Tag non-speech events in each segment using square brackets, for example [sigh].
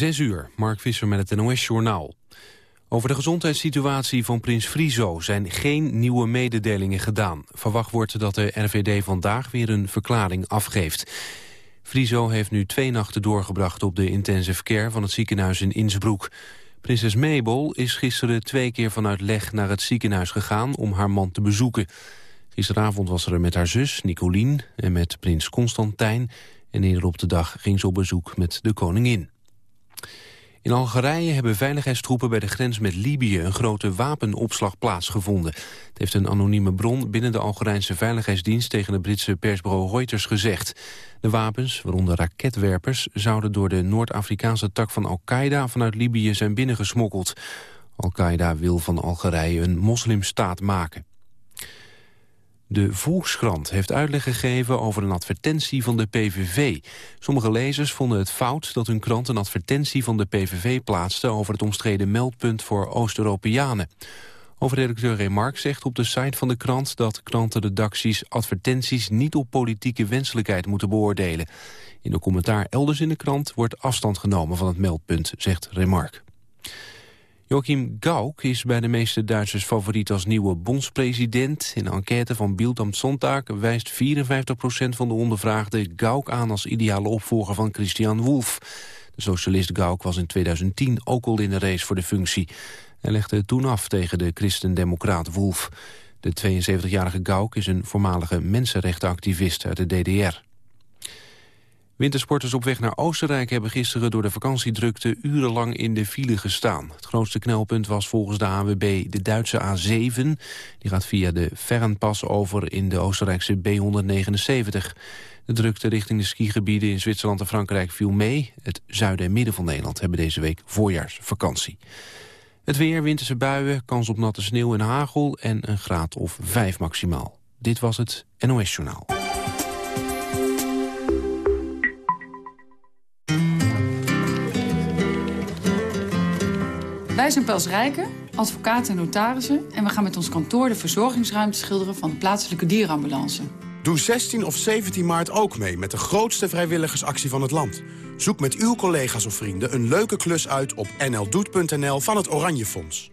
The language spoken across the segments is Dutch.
Zes uur, Mark Visser met het NOS-journaal. Over de gezondheidssituatie van prins Friso zijn geen nieuwe mededelingen gedaan. Verwacht wordt dat de RVD vandaag weer een verklaring afgeeft. Friso heeft nu twee nachten doorgebracht op de intensive care van het ziekenhuis in Innsbruck. Prinses Mabel is gisteren twee keer vanuit Leg naar het ziekenhuis gegaan om haar man te bezoeken. Gisteravond was ze er met haar zus, Nicolien, en met prins Constantijn. En eerder op de dag ging ze op bezoek met de koningin. In Algerije hebben veiligheidstroepen bij de grens met Libië een grote wapenopslag plaatsgevonden. Het heeft een anonieme bron binnen de Algerijnse Veiligheidsdienst tegen het Britse persbureau Reuters gezegd. De wapens, waaronder raketwerpers, zouden door de Noord-Afrikaanse tak van Al-Qaeda vanuit Libië zijn binnengesmokkeld. Al-Qaeda wil van Algerije een moslimstaat maken. De Volkskrant heeft uitleg gegeven over een advertentie van de PVV. Sommige lezers vonden het fout dat hun krant een advertentie van de PVV plaatste... over het omstreden meldpunt voor Oost-Europeanen. Hoofdredacteur Remark zegt op de site van de krant... dat krantenredacties advertenties niet op politieke wenselijkheid moeten beoordelen. In een commentaar elders in de krant wordt afstand genomen van het meldpunt, zegt Remark. Joachim Gauck is bij de meeste Duitsers favoriet als nieuwe bondspresident. In een enquête van Bild am Sonntag wijst 54% van de ondervraagden Gauck aan als ideale opvolger van Christian Wolff. De socialist Gauck was in 2010 ook al in de race voor de functie. Hij legde toen af tegen de christendemocraat Wolff. De 72-jarige Gauck is een voormalige mensenrechtenactivist uit de DDR. Wintersporters op weg naar Oostenrijk hebben gisteren door de vakantiedrukte urenlang in de file gestaan. Het grootste knelpunt was volgens de ANWB de Duitse A7. Die gaat via de Fernpas over in de Oostenrijkse B179. De drukte richting de skigebieden in Zwitserland en Frankrijk viel mee. Het zuiden en midden van Nederland hebben deze week voorjaarsvakantie. Het weer, winterse buien, kans op natte sneeuw en hagel en een graad of 5 maximaal. Dit was het NOS Journaal. Wij zijn Pels Rijken, advocaten en notarissen... en we gaan met ons kantoor de verzorgingsruimte schilderen... van de plaatselijke dierenambulance. Doe 16 of 17 maart ook mee met de grootste vrijwilligersactie van het land. Zoek met uw collega's of vrienden een leuke klus uit op nldoet.nl van het Oranje Fonds.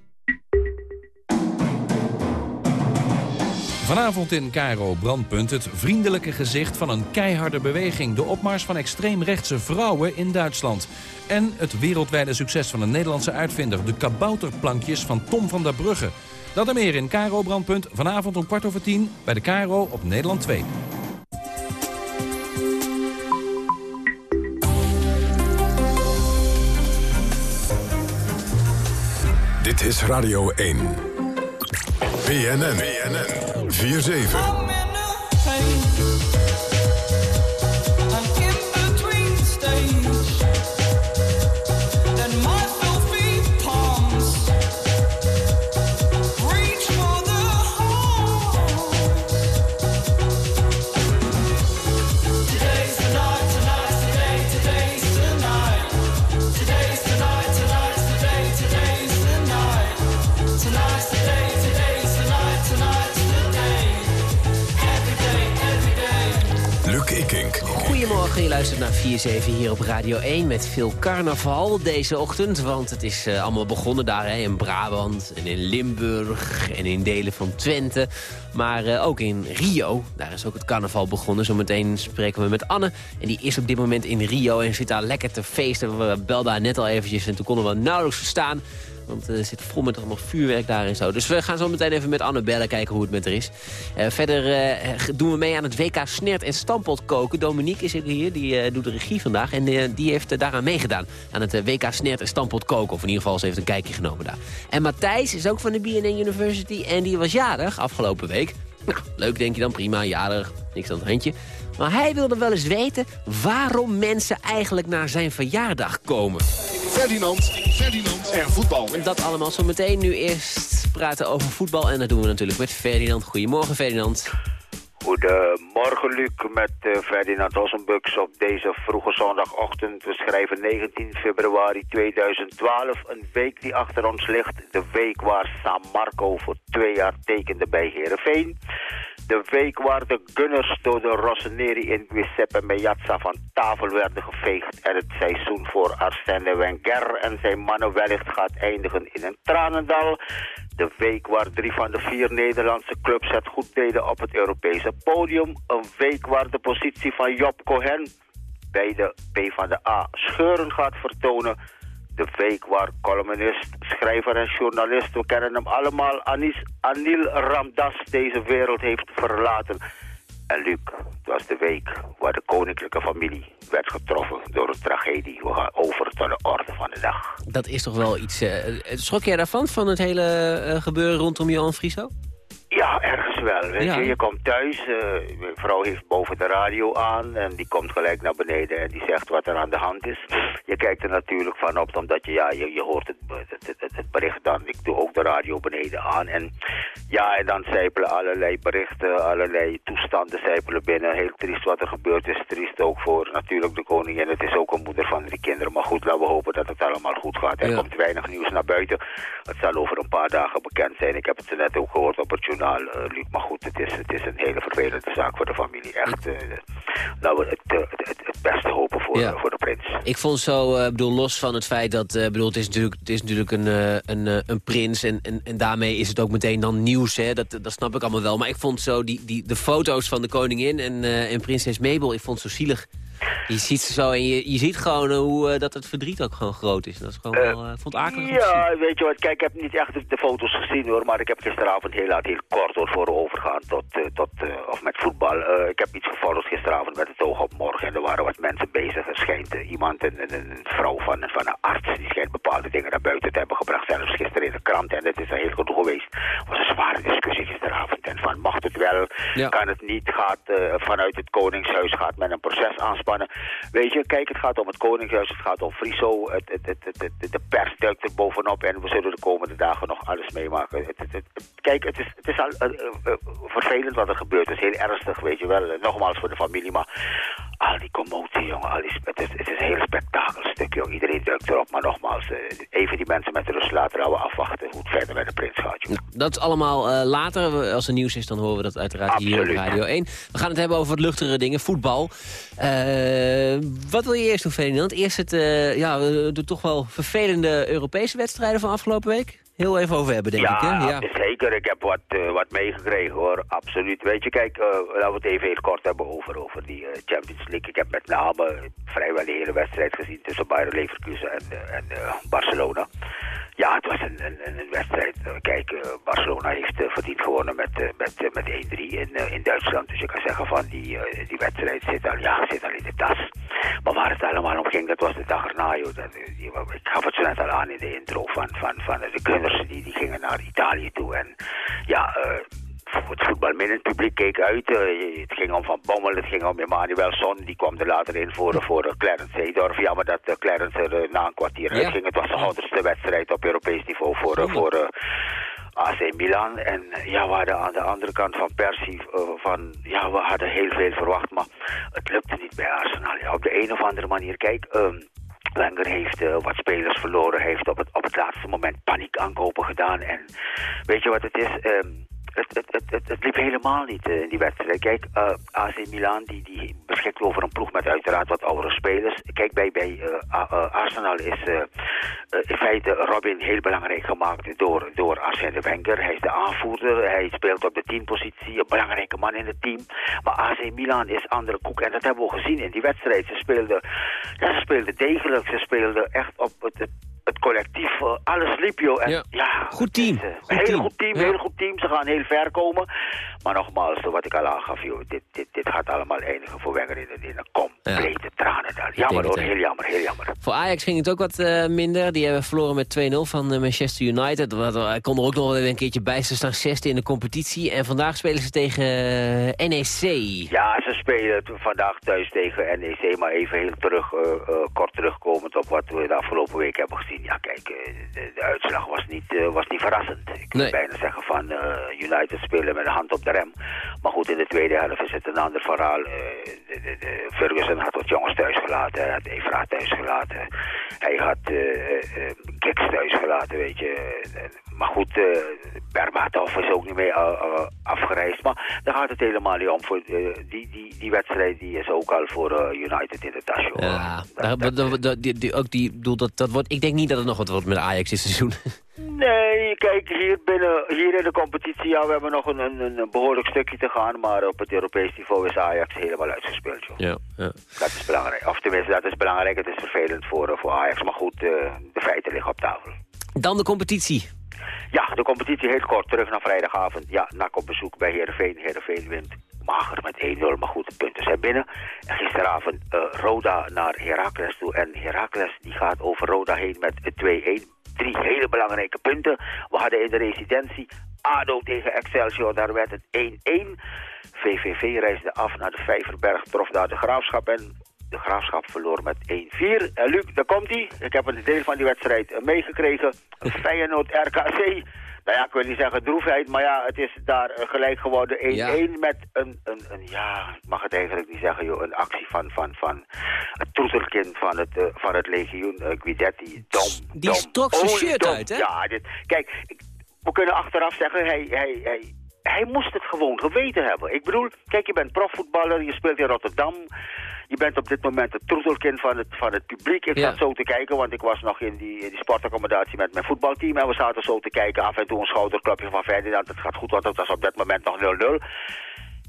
Vanavond in Cairo Brandpunt het vriendelijke gezicht van een keiharde beweging. De opmars van extreemrechtse vrouwen in Duitsland. En het wereldwijde succes van een Nederlandse uitvinder. De kabouterplankjes van Tom van der Brugge. Dat en meer in Cairo Brandpunt. Vanavond om kwart over tien bij de Cairo op Nederland 2. Dit is Radio 1. BNN. BNN. 4-7. Luistert naar 4-7 hier op Radio 1 met veel carnaval deze ochtend. Want het is uh, allemaal begonnen daar hè, in Brabant en in Limburg en in delen van Twente. Maar uh, ook in Rio, daar is ook het carnaval begonnen. Zometeen spreken we met Anne en die is op dit moment in Rio en zit daar lekker te feesten. We belden haar net al eventjes en toen konden we nauwelijks verstaan. Want er zit vol met allemaal vuurwerk daar en zo. Dus we gaan zo meteen even met Anne bellen, kijken hoe het met haar is. Uh, verder uh, doen we mee aan het WK snert en stampot koken. Dominique is hier, die uh, doet de regie vandaag. En die heeft daaraan meegedaan. Aan het WK snert en stampot koken. Of in ieder geval, ze heeft een kijkje genomen daar. En Matthijs is ook van de BNN University. En die was jarig afgelopen week. Nou, leuk denk je dan, prima, jarig, niks aan het handje. Maar hij wilde wel eens weten waarom mensen eigenlijk naar zijn verjaardag komen. Ferdinand, Ferdinand en voetbal. Dat allemaal zo meteen. Nu eerst praten over voetbal. En dat doen we natuurlijk met Ferdinand. Goedemorgen Ferdinand. Goedemorgen Luc met uh, Ferdinand Ossenbux op deze vroege zondagochtend. We schrijven 19 februari 2012, een week die achter ons ligt. De week waar San Marco voor twee jaar tekende bij Heerenveen. De week waar de gunners door de Rossoneri in Giuseppe Meazza van tafel werden geveegd... en het seizoen voor Arsène Wenger en zijn mannen wellicht gaat eindigen in een tranendal. De week waar drie van de vier Nederlandse clubs het goed deden op het Europese podium. Een week waar de positie van Job Cohen bij de PvdA scheuren gaat vertonen de week waar columnist, schrijver en journalist, we kennen hem allemaal, Anis, Anil Ramdas deze wereld heeft verlaten. En Luc, het was de week waar de koninklijke familie werd getroffen door een tragedie. We gaan over tot de orde van de dag. Dat is toch wel iets... Uh, schrok jij daarvan, van het hele uh, gebeuren rondom Johan Frieso? Ja, ergens wel. Weet je. je komt thuis, uh, mijn vrouw heeft boven de radio aan en die komt gelijk naar beneden en die zegt wat er aan de hand is. Je kijkt er natuurlijk van op, omdat je, ja, je, je hoort het, het, het, het, bericht dan. Ik doe ook de radio beneden aan en ja, en dan zijpelen allerlei berichten, allerlei toestanden zijpelen binnen. Heel triest wat er gebeurd is, triest ook voor natuurlijk de koningin. Het is ook een moeder van die kinderen, maar goed, laten we hopen dat het allemaal goed gaat. Er komt weinig nieuws naar buiten. Het zal over een paar dagen bekend zijn. Ik heb het net ook gehoord op het journaal uh, Luc. Maar goed, het is, het is een hele vervelende zaak voor de familie. Echt, uh, laten we het, het, het, het, beste hopen voor, ja. voor de prins. Ik vond zo, bedoel, los van het feit dat, bedoel, het is natuurlijk, het is natuurlijk een, een, een prins... En, en, en daarmee is het ook meteen dan nieuws, hè? Dat, dat snap ik allemaal wel. Maar ik vond zo die, die, de foto's van de koningin en, en prinses Mabel... ik vond het zo zielig je ziet ze zo en je, je ziet gewoon hoe uh, dat het verdriet ook gewoon groot is. Dat is gewoon uh, wel, uh, vond akelig Ja, weet je wat, kijk, ik heb niet echt de, de, foto's gezien hoor, maar ik heb gisteravond heel laat, heel kort hoor, voor overgaan tot, tot of met voetbal. ik heb iets gevolgd gisteravond met het oog op morgen en er waren wat mensen bezig. Er schijnt iemand, een, een, een, vrouw van, van een arts, die schijnt bepaalde dingen naar buiten te hebben gebracht. Zelfs gisteren in de krant en het is er heel goed geweest. Het was een zware discussie gisteravond en van mag het wel, ja. kan het niet, gaat vanuit het Koningshuis, gaat men een proces Weet je, kijk, het gaat om het Koningshuis, het gaat om Friso, het, het, het, het, de pers duikt er bovenop en we zullen de komende dagen nog alles meemaken. kijk, het is, het is al uh, uh, vervelend wat er gebeurt, het is heel ernstig, weet je wel, nogmaals voor de familie, maar al die commotie, jongen, al die, het, is, het is een heel spektakelstuk, jongen. Iedereen duikt erop, maar nogmaals, even die mensen met rust laten, we afwachten hoe het verder met de prins gaat, jongen. Dat is allemaal uh, later. Als er nieuws is, dan horen we dat uiteraard Absoluut. hier op Radio 1. We gaan het hebben over wat luchtigere dingen, voetbal. Uh, wat wil je eerst doen, Ferdinand? Eerst het, ja, de toch wel vervelende Europese wedstrijden van afgelopen week? Heel even over hebben, denk ja, ik. Hè? Ja, zeker. Ik heb wat, uh, wat meegekregen, hoor. Absoluut. Weet je, kijk, uh, laten we het even heel kort hebben over, over die uh, Champions League. Ik heb met name vrijwel de hele wedstrijd gezien tussen Bayern Leverkusen en, en Barcelona. Ja, het was een, een, een wedstrijd. Kijk, Barcelona heeft verdiend gewonnen met, met, met 1-3 in, in Duitsland. Dus je kan zeggen van die, die wedstrijd zit al, ja, zit al in de tas. Maar waar het allemaal om ging, dat was de dag erna. Joh. Dat, ik gaf het zo net al aan in de intro van, van, van de die, die gingen naar Italië toe. En ja, uh, het voetbalminnend publiek keek uit. Uh, het ging om Van Bommel, het ging om Emmanuel Son. Die kwam er later in voor, voor Clarence Seedorf. Jammer dat uh, Clarence er uh, na een kwartier ja. uitging. Het was de honderdste wedstrijd op Europees niveau voor, voor AC Milan. En ja, we hadden aan de andere kant van Persie van... Ja, we hadden heel veel verwacht, maar het lukte niet bij Arsenal. Ja, op de een of andere manier, kijk... Um, Wenger heeft uh, wat spelers verloren, heeft op het, op het laatste moment paniek aankopen gedaan. En weet je wat het is? Um, het, liep helemaal niet uh, in die wedstrijd. Kijk, uh, AC Milan die, die beschikt over een ploeg met uiteraard wat oudere spelers. Kijk, bij, bij uh, Arsenal is in feite Robin heel belangrijk gemaakt door, door Arsene Wenger. Hij is de aanvoerder, hij speelt op de teampositie, een belangrijke man in het team. Maar AC Milan is andere koek en dat hebben we gezien in die wedstrijd. Ze speelden, ze speelden degelijk, ze speelden echt op het, het collectief, uh, alles liep joh. En, ja. ja. goed team. Goed heel team. goed team, heel goed team. Ze gaan heel ver komen. Maar nogmaals, wat ik al aangaf, joh, dit, dit, dit gaat allemaal eindigen voor Wenger in, in een complete ja. tranen. Dan. Jammer hoor, heel jammer, heel jammer. Voor Ajax ging het ook wat uh, minder. Die hebben verloren met 2-0 van Manchester United. Hij kon er ook nog een keertje bij. Ze staan zesde in de competitie. En vandaag spelen ze tegen NEC. Ja, ze spelen vandaag thuis tegen NEC. Maar even heel terug, kort terugkomend op wat we de afgelopen week hebben gezien ja, kijk, de, de, uitslag was niet, was niet verrassend. Ik nee. wil bijna zeggen van United spelen met de hand op de Maar goed, in de tweede helft is het een ander verhaal. de, de, de Ferguson had wat jongens thuis gelaten. Hij had Evra thuis gelaten. Hij had uh, Kiks thuis gelaten, weet je. Maar goed, uh, Berbatov is ook niet meer afgereisd. Maar daar gaat het helemaal niet om. Voor, die, die, die wedstrijd die is ook al voor United in de tas. Ja, dat, dat, die, die, ook die, bedoel, dat, dat wordt, ik denk niet dat het nog wat wordt met Ajax dit seizoen. [laughs] Nee, kijk, hier, binnen, hier in de competitie, ja, we hebben nog een, een, een behoorlijk stukje te gaan. Maar op het Europees niveau is Ajax helemaal uitgespeeld, joh. Ja, ja. Dat is belangrijk. Of tenminste, dat is belangrijk. Het is vervelend voor, voor Ajax. Maar goed, uh, de feiten liggen op tafel. Dan de competitie. Ja, de competitie heel kort. Terug naar vrijdagavond. Ja, NAC op bezoek bij Heerenveen. Heerenveen wint mager met 1-0, maar goed, de punten zijn binnen. En gisteravond uh, Roda naar Heracles toe. En Heracles die gaat over Roda heen met 2-1 drie hele belangrijke punten. We hadden in de residentie ADO tegen Excelsior, daar werd het 1-1. VVV reisde af naar de Vijverberg, trof daar de Graafschap en de Graafschap verloor met 1-4. En Luc, daar komt hij. Ik heb een deel van die wedstrijd eh, meegekregen. [laughs] Feyenoord RKC. Nou ja, ik wil niet zeggen droefheid, maar ja, het is daar eh, gelijk geworden 1-1 met een, een, een, ja, ik mag het eigenlijk niet zeggen, joh, een actie van, van, van het troetelkind van het, uh, van het legioen, uh, Guidetti, Dom. Die strok zijn shirt uit, hè? Ja, dit, kijk, we kunnen achteraf zeggen, hij, hij, hij, hij moest het gewoon geweten hebben. Ik bedoel, kijk, je bent profvoetballer, je speelt in Rotterdam. Je bent op dit moment het troetelkind van het, van het publiek. Ik zat zo te kijken, want ik was nog in die, in die sportaccommodatie met mijn voetbalteam. En we zaten zo te kijken, af en toe een schouderklapje van Ferdinand. Het gaat goed, want het was op dat moment nog 0-0.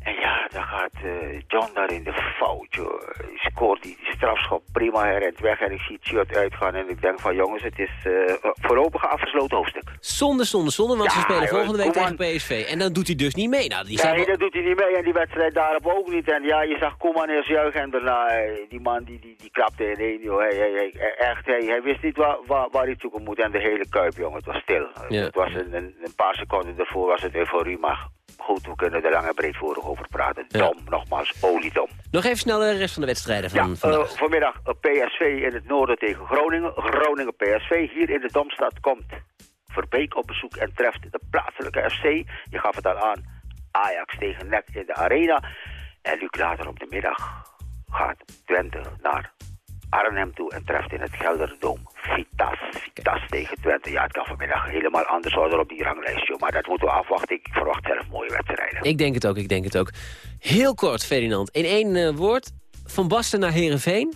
En ja, dan gaat uh, John daar in de fout, joh. Hij scoort die, die strafschop prima, hij rent weg en ik zie het shirt uitgaan. En ik denk van jongens, het is uh, voorlopig afgesloten hoofdstuk. Zonde, zonde, zonde, want ze spelen volgende week tegen PSV. En dan doet hij dus niet mee. Nou, die nee, dat doet hij niet mee en die wedstrijd daarop ook niet. En ja, je zag Koeman eerst juichen en daarna, die man die, die, die klapte in één, joh. Hij, hij, hij, echt, hij, hij wist niet waar, waar, waar hij zoeken moet. En de hele kuip, jongen, het was stil. Ja. Het was een, een, een paar seconden ervoor was het euforie, maar goed, we kunnen er lang en breedvoerig over praten. Ja. Dom, nogmaals, oliedom. Nog even snel de rest van de wedstrijden van ja, vandaag. Uh, vanmiddag uh, PSV in het noorden tegen Groningen. Groningen PSV. Hier in de Domstad komt Verbeek op bezoek en treft de plaatselijke FC. Je gaf het al aan. Ajax tegen NEC in de arena. En Luc later op de middag gaat Twente naar Arnhem toe en treft in het Gelderdoom Vitas. Vitas tegen Twente. Ja, het kan vanmiddag helemaal anders worden op die ranglijstje. Maar dat moeten we afwachten. Ik verwacht zelf mooie wedstrijden. Ik denk het ook, ik denk het ook. Heel kort, Ferdinand. In één uh, woord. Van Basten naar Herenveen.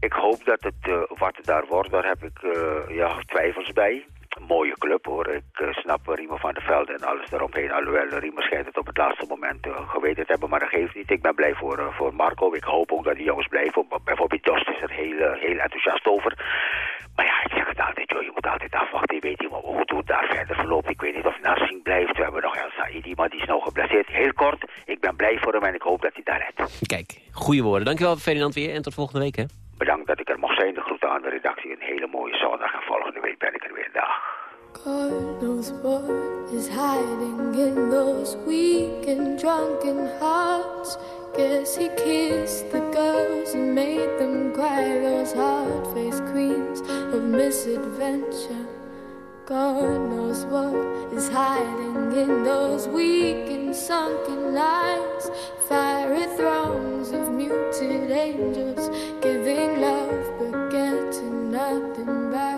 Ik hoop dat het uh, wat daar wordt, daar heb ik uh, ja, twijfels bij mooie club hoor. Ik uh, snap Riemer van der Velde en alles daaromheen. Alhoewel Riemer schijnt het op het laatste moment uh, geweten te hebben. Maar dat geeft niet. Ik ben blij voor, uh, voor Marco. Ik hoop ook dat die jongens blijven. Bijvoorbeeld Dost is er heel, heel enthousiast over. Maar ja, ik zeg het altijd. Joh, je moet altijd afwachten. Je weet niet hoe het daar verder verloopt. Ik weet niet of Nassing blijft. We hebben nog El Saidi, maar die is nog geblesseerd. Heel kort. Ik ben blij voor hem en ik hoop dat hij daar redt. Kijk, goede woorden. Dankjewel Ferdinand weer en tot volgende week hè. Bedankt dat ik er mocht zijn. De groeten aan de redactie. Een hele mooie zondag en volgende week ben ik er weer. Dag. God knows what is hiding in those weak and drunken hearts. Guess he kissed the girls and made them cry, those hard faced queens of misadventure. God knows what is hiding in those weak and sunken eyes. Fiery throngs of muted angels giving love but getting nothing back.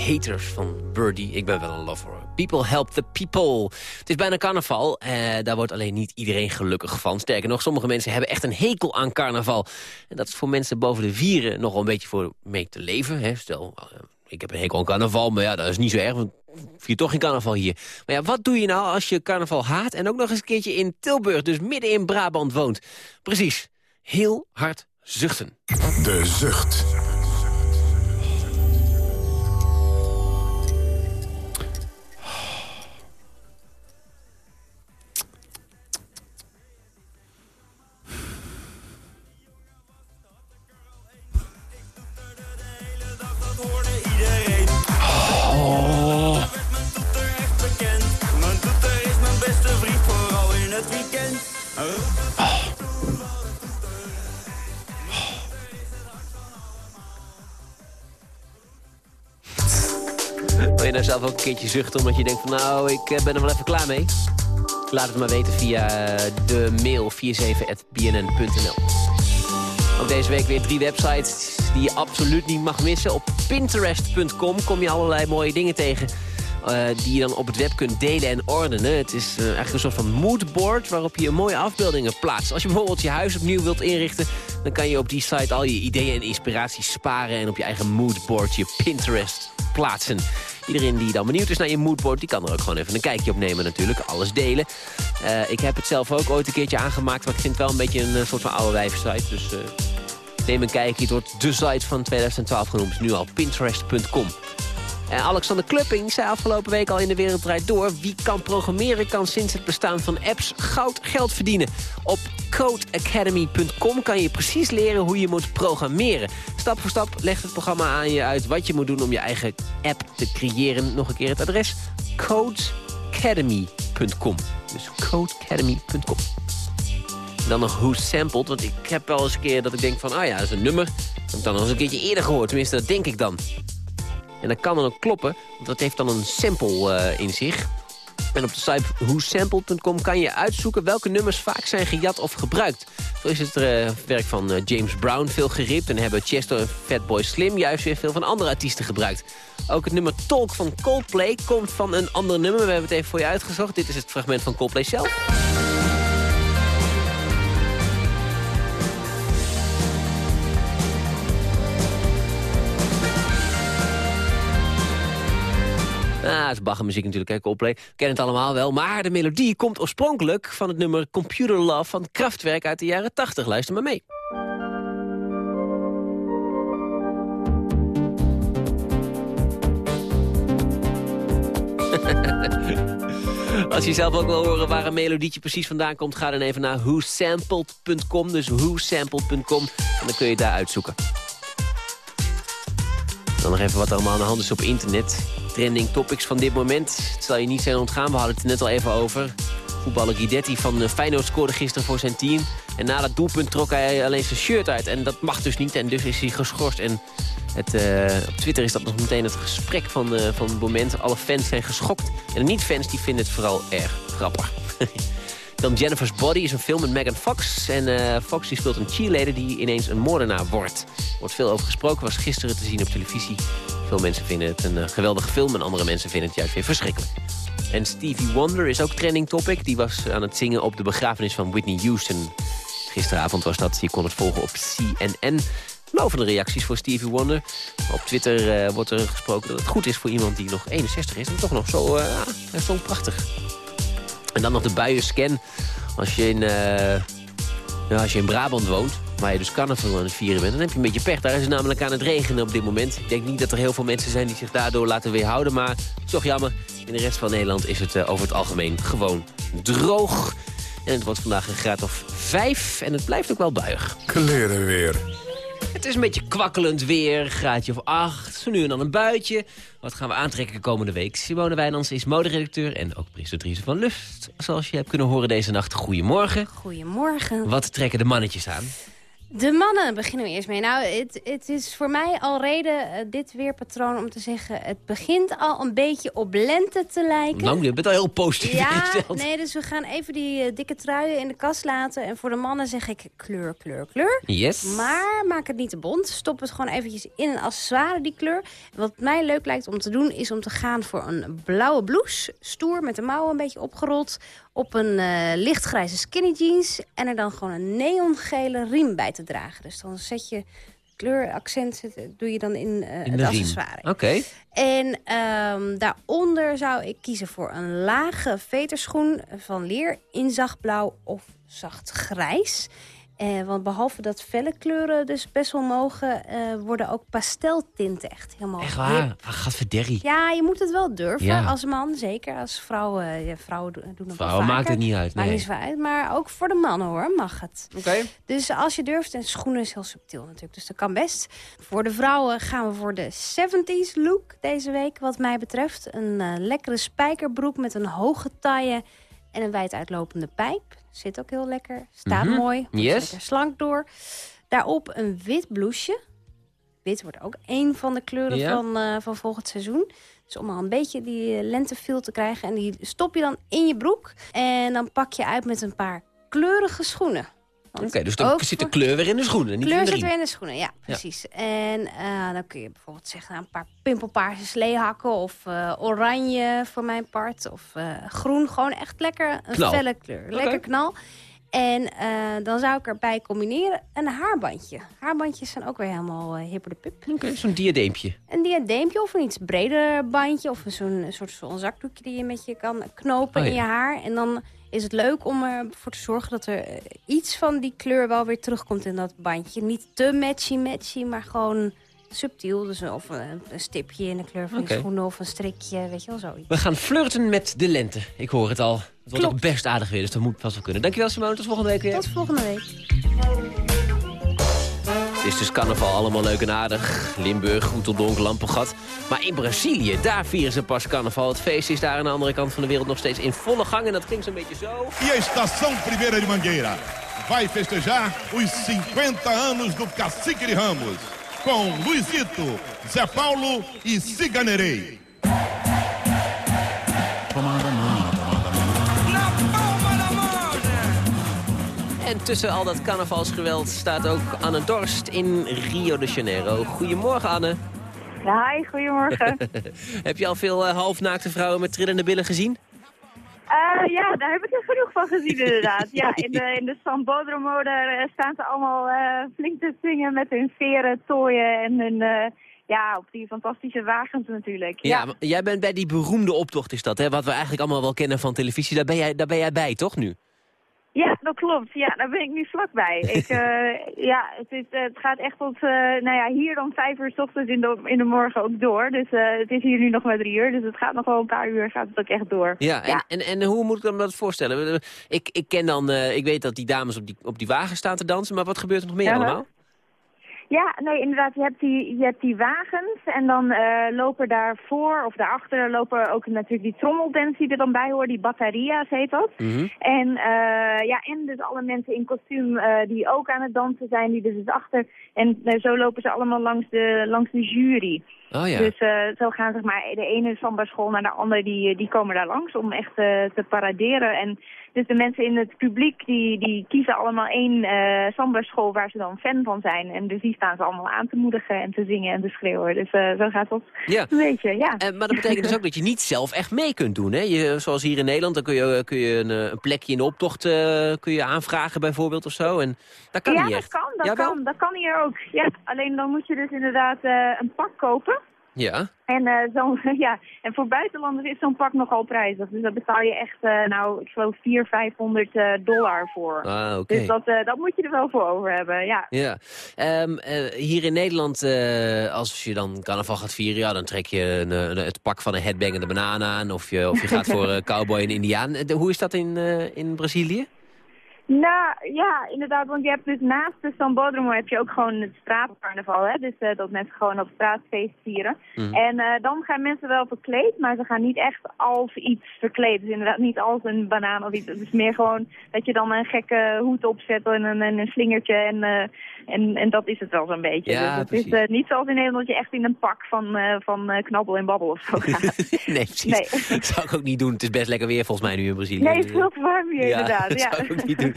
Haters van Birdie. Ik ben wel een lover. People help the people. Het is bijna carnaval. Eh, daar wordt alleen niet iedereen gelukkig van. Sterker nog, sommige mensen hebben echt een hekel aan carnaval. En dat is voor mensen boven de vieren nog wel een beetje voor mee te leven. Hè. Stel, eh, ik heb een hekel aan carnaval, maar ja, dat is niet zo erg. Want vier toch geen carnaval hier. Maar ja, wat doe je nou als je carnaval haat... en ook nog eens een keertje in Tilburg, dus midden in Brabant woont? Precies. Heel hard zuchten. De Zucht. Je nou zelf ook een keertje zuchten omdat je denkt van nou, ik eh, ben er wel even klaar mee? Laat het maar weten via eh, de mail 47.bnn.nl Ook deze week weer drie websites die je absoluut niet mag missen. Op pinterest.com kom je allerlei mooie dingen tegen... eh, die je dan op het web kunt delen en ordenen. Het is eh, eigenlijk een soort van moodboard waarop je mooie afbeeldingen plaatst. Als je bijvoorbeeld je huis opnieuw wilt inrichten... dan kan je op die site al je ideeën en inspiraties sparen... en op je eigen moodboard je Pinterest plaatsen. Iedereen die dan benieuwd is naar je moodboard... die kan er ook gewoon even een kijkje op nemen natuurlijk. Alles delen. Eh, ik heb het zelf ook ooit een keertje aangemaakt... maar ik vind het wel een beetje een soort van oude wijfsite. Dus neem een kijkje. Het wordt de site van 2012 genoemd. Nu al pinterest.com. En Alexander Klupping zei afgelopen week al in de Wereld Draait Door... wie kan programmeren kan sinds het bestaan van apps goud geld verdienen. Op codeacademy.com kan je precies leren hoe je moet programmeren. Stap voor stap legt het programma aan je uit wat je moet doen... om je eigen app te creëren. Nog een keer het adres codeacademy.com. Dus codeacademy.com. Dan nog Who Sampled, want ik heb wel eens een keer dat ik denk van... ah ja, dat is een nummer. Dat heb ik dan nog eens een keertje eerder gehoord. Tenminste, dat denk ik dan. En dat kan dan ook kloppen, want dat heeft dan een sample eh, in zich. En op de site whosampled.com kan je uitzoeken welke nummers vaak zijn gejat of gebruikt. Zo is het eh, werk van eh, James Brown veel geript... en hebben Chesto en Fatboy Slim juist weer veel van andere artiesten gebruikt. Ook het nummer Talk van Coldplay komt van een ander nummer. We hebben het even voor je uitgezocht. Dit is het fragment van Coldplay zelf. Het is baggermuziek natuurlijk, hè, Coldplay. We kennen het allemaal wel. Maar de melodie komt oorspronkelijk van het nummer Computer Love van Kraftwerk uit de jaren 80. Luister maar mee. [laughs] Als je zelf ook wil horen waar een melodietje precies vandaan komt... ga dan even naar whosampled.com. Dus whosampled.com. En dan kun je daar uitzoeken. Dan nog even wat allemaal aan de hand is op internet. Trending topics van dit moment. Het zal je niet zijn ontgaan, we hadden het er net al even over. Voetballer Guidetti van eh, Feyenoord scoorde gisteren voor zijn team. En na dat doelpunt trok hij alleen zijn shirt uit. En dat mag dus niet en dus is hij geschorst. En het, eh, op Twitter is dat nog meteen het gesprek van, eh, van het moment. Alle fans zijn geschokt. En de niet-fans die vinden het vooral erg grappig. [laughs] film Jennifer's Body is een film met Megan Fox. En eh, Fox die speelt een cheerleader die ineens een moordenaar wordt. Er wordt veel over gesproken, was gisteren te zien op televisie. Veel mensen vinden het een uh, geweldige film en andere mensen vinden het juist weer verschrikkelijk. En Stevie Wonder is ook trending topic. Die was aan het zingen op de begrafenis van Whitney Houston. Gisteravond was dat, je kon het volgen op CNN. Lovende reacties voor Stevie Wonder. Op Twitter uh, wordt er gesproken dat het goed is voor iemand die nog 61 is. En toch nog zo, uh, zo prachtig. En dan nog de buienscan. Als je in, uh, ja, als je in Brabant woont, waar je dus carnaval aan het vieren bent... dan heb je een beetje pech. Daar is het namelijk aan het regenen op dit moment. Ik denk niet dat er heel veel mensen zijn die zich daardoor laten weerhouden. Maar toch jammer. In de rest van Nederland is het over het algemeen gewoon droog. En het wordt vandaag een graad of 5 en het blijft ook wel buig. Kleren weer. Het is een beetje kwakkelend weer, graadje of 8. Zo nu en dan een buitje. Wat gaan we aantrekken de komende week? Simone Wijnands is moderedacteur en ook presentatrice van Lust. Zoals je hebt kunnen horen deze nacht. Goedemorgen. Goedemorgen. Wat trekken de mannetjes aan? De mannen beginnen we eerst mee. Nou, het, het is voor mij al reden, uh, dit weerpatroon, om te zeggen... het begint al een beetje op lente te lijken. Nou, je bent al heel positief ja, ingesteld. nee, dus we gaan even die uh, dikke truien in de kast laten. En voor de mannen zeg ik kleur, kleur, kleur. Yes. Maar maak het niet te bont. Stop het gewoon eventjes in een accessoire, die kleur. Wat mij leuk lijkt om te doen, is om te gaan voor een blauwe blouse. Stoer, met de mouwen een beetje opgerold op een uh, lichtgrijze skinny jeans... en er dan gewoon een neongele riem bij te dragen. Dus dan zet je kleuraccent doe je dan in, uh, in het accessoire. Oké. Okay. En um, daaronder zou ik kiezen voor een lage veterschoen van leer in zachtblauw of zacht grijs. Uh, want behalve dat felle kleuren dus best wel mogen... Uh, worden ook pasteltinten echt helemaal Echt waar? Gadverderrie. Ja, je moet het wel durven Ja. als man. Zeker als vrouwen. Ja, vrouwen doen dat Vrouwen maakt het niet uit, Maakt nee. niet zo uit. Maar ook voor de mannen hoor, mag het. Oké. Dus als je durft, en schoenen is heel subtiel natuurlijk, dus dat kan best. Voor de vrouwen gaan we voor de 70s look deze week, wat mij betreft. Een eh, lekkere spijkerbroek met een hoge taille en een wijd uitlopende pijp. Zit ook heel lekker, staat Mhm. mooi, Yes. lekker slank door. Daarop een wit blouseje. Wit wordt ook één van de kleuren van, eh, van volgend seizoen. Dus om al een beetje die lentefeel te krijgen. En die stop je dan in je broek. En dan pak je uit met een paar kleurige schoenen. Oké, dus dan zit de kleur weer in de schoenen, niet kleur in de zit weer in de schoenen, ja, precies. En eh, dan kun je bijvoorbeeld zeggen nou, een paar pimpelpaarse sleehakken... of eh, oranje voor mijn part, of eh, groen. Gewoon echt lekker een Knal. felle kleur. Lekker knal. En eh, dan zou ik erbij combineren een haarbandje. Haarbandjes zijn ook weer helemaal eh hipper de pip. Oké, zo'n diadeempje. Een diadeempje of een iets breder bandje... of zo'n soort zo'n zakdoekje die je met je kan knopen Oh, ja. in je haar. En dan is het leuk om ervoor te zorgen dat er eh, iets van die kleur wel weer terugkomt in dat bandje. Niet te matchy-matchy, maar gewoon subtiel. Dus of een, een stipje in de kleur van je schoenen of een strikje, weet je wel, zoiets. We gaan flirten met de lente. Ik hoor het al. Het wordt ook best aardig weer, dus dat moet vast wel kunnen. Dankjewel Simone, tot volgende week weer. Tot volgende week. Het is dus carnaval allemaal leuk en aardig. Limburg, Oeteldonk, Lampengat. Maar in Brazilië, daar vieren ze pas carnaval. Het feest is daar aan de andere kant van de wereld nog steeds in volle gang. En dat klinkt zo'n beetje zo. E a Estação Primeira de Mangueira vai festejar os 50 anos do Cacique de Ramos, com Luizito, Zé Paulo e Ciganerei. En tussen al dat carnavalsgeweld staat ook Anne Dorst in Rio de Janeiro. Goedemorgen Anne. Hi, goedemorgen. [laughs] Heb je al veel eh, halfnaakte vrouwen met trillende billen gezien? Eh, ja, daar heb ik er genoeg van gezien inderdaad. Ja, in de, in de Sambodromo daar eh, staan ze allemaal eh, flink te zingen met hun veren, tooien en hun, ja, op die fantastische wagens natuurlijk. Ja, maar jij bent bij die beroemde optocht is dat, hè? Wat we eigenlijk allemaal wel kennen van televisie. Daar ben jij, daar ben jij bij, toch nu? Ja, dat klopt. Ja, daar ben ik nu vlakbij. [laughs] Ik, eh, ja, het, is, het gaat echt tot, eh, nou ja, hier dan vijf uur s ochtends in de, in de morgen ook door. Dus eh, het is hier nu nog maar drie uur, dus het gaat nog wel een paar uur, gaat het ook echt door. Ja, en, En, en hoe moet ik me dat voorstellen? Ik, ik ken dan, ik weet dat die dames op die, op die wagen staan te dansen, maar wat gebeurt er nog meer Ja. allemaal? Ja, nee, inderdaad. Je hebt die, je hebt die wagens en dan eh, lopen daarvoor of daarachter lopen ook natuurlijk die trommeldans die er dan bij horen. Die batteria's heet dat. Mhm. En, eh, ja, en dus alle mensen in kostuum eh, die ook aan het dansen zijn, die er dus achter. En zo lopen ze allemaal langs de, langs de jury. Oh ja. Dus eh, zo gaan zeg maar de ene samba-school naar de andere, die, die komen daar langs om echt eh, te paraderen. En dus de mensen in het publiek, die, die kiezen allemaal één eh samba-school waar ze dan fan van zijn. En dus die staan ze allemaal aan te moedigen en te zingen en te schreeuwen. Dus eh, zo gaat dat Ja. een beetje, ja. Eh, maar dat betekent dus ook dat je niet zelf echt mee kunt doen. Hè? Je, zoals hier in Nederland, dan kun je, kun je een, eh, een plekje in de optocht eh, kun je aanvragen bijvoorbeeld of zo. En dat kan ja, niet dat echt. kan, dat Jawel? kan. Dat kan hier ook. Ja, alleen dan moet je dus inderdaad eh, een pak kopen. Ja. En, eh, zo, [laughs] ja, en voor buitenlanders is zo'n pak nogal prijzig. Dus daar betaal je echt, eh, nou, ik geloof 400, 500 eh, dollar voor. Ah, oké. Dus dat, dat moet je er wel voor over hebben, ja. Ja. Ehm, eh, hier in Nederland, als je dan carnaval gaat vieren... Ja, dan trek je een, het pak van een headbang en de banaan aan... of je, of je gaat voor [laughs] cowboy en indiaan. Hoe is dat in, in Brazilië? Nou, ja, inderdaad, want je hebt dus naast de Sambodromo heb je ook gewoon het straatcarnaval, hè. Dus eh, dat mensen gewoon op straat feest vieren. Mhm. En eh, dan gaan mensen wel verkleed, maar ze gaan niet echt als iets verkleed. Dus inderdaad niet als een banaan of iets. Het is meer gewoon dat je dan een gekke hoed opzet en een, en een slingertje en, eh, en, en dat is het wel zo'n beetje. Ja, dus het is eh, niet zoals in Nederland dat je echt in een pak van, eh, van eh, knabbel en babbel of zo [laughs] gaat. nee, precies. Dat [laughs] zou ik ook niet doen. Het is best lekker weer volgens mij nu in Brazilië. nee, het is veel te warm hier Ja, [laughs] inderdaad. dat Ja. zou ik ook niet doen.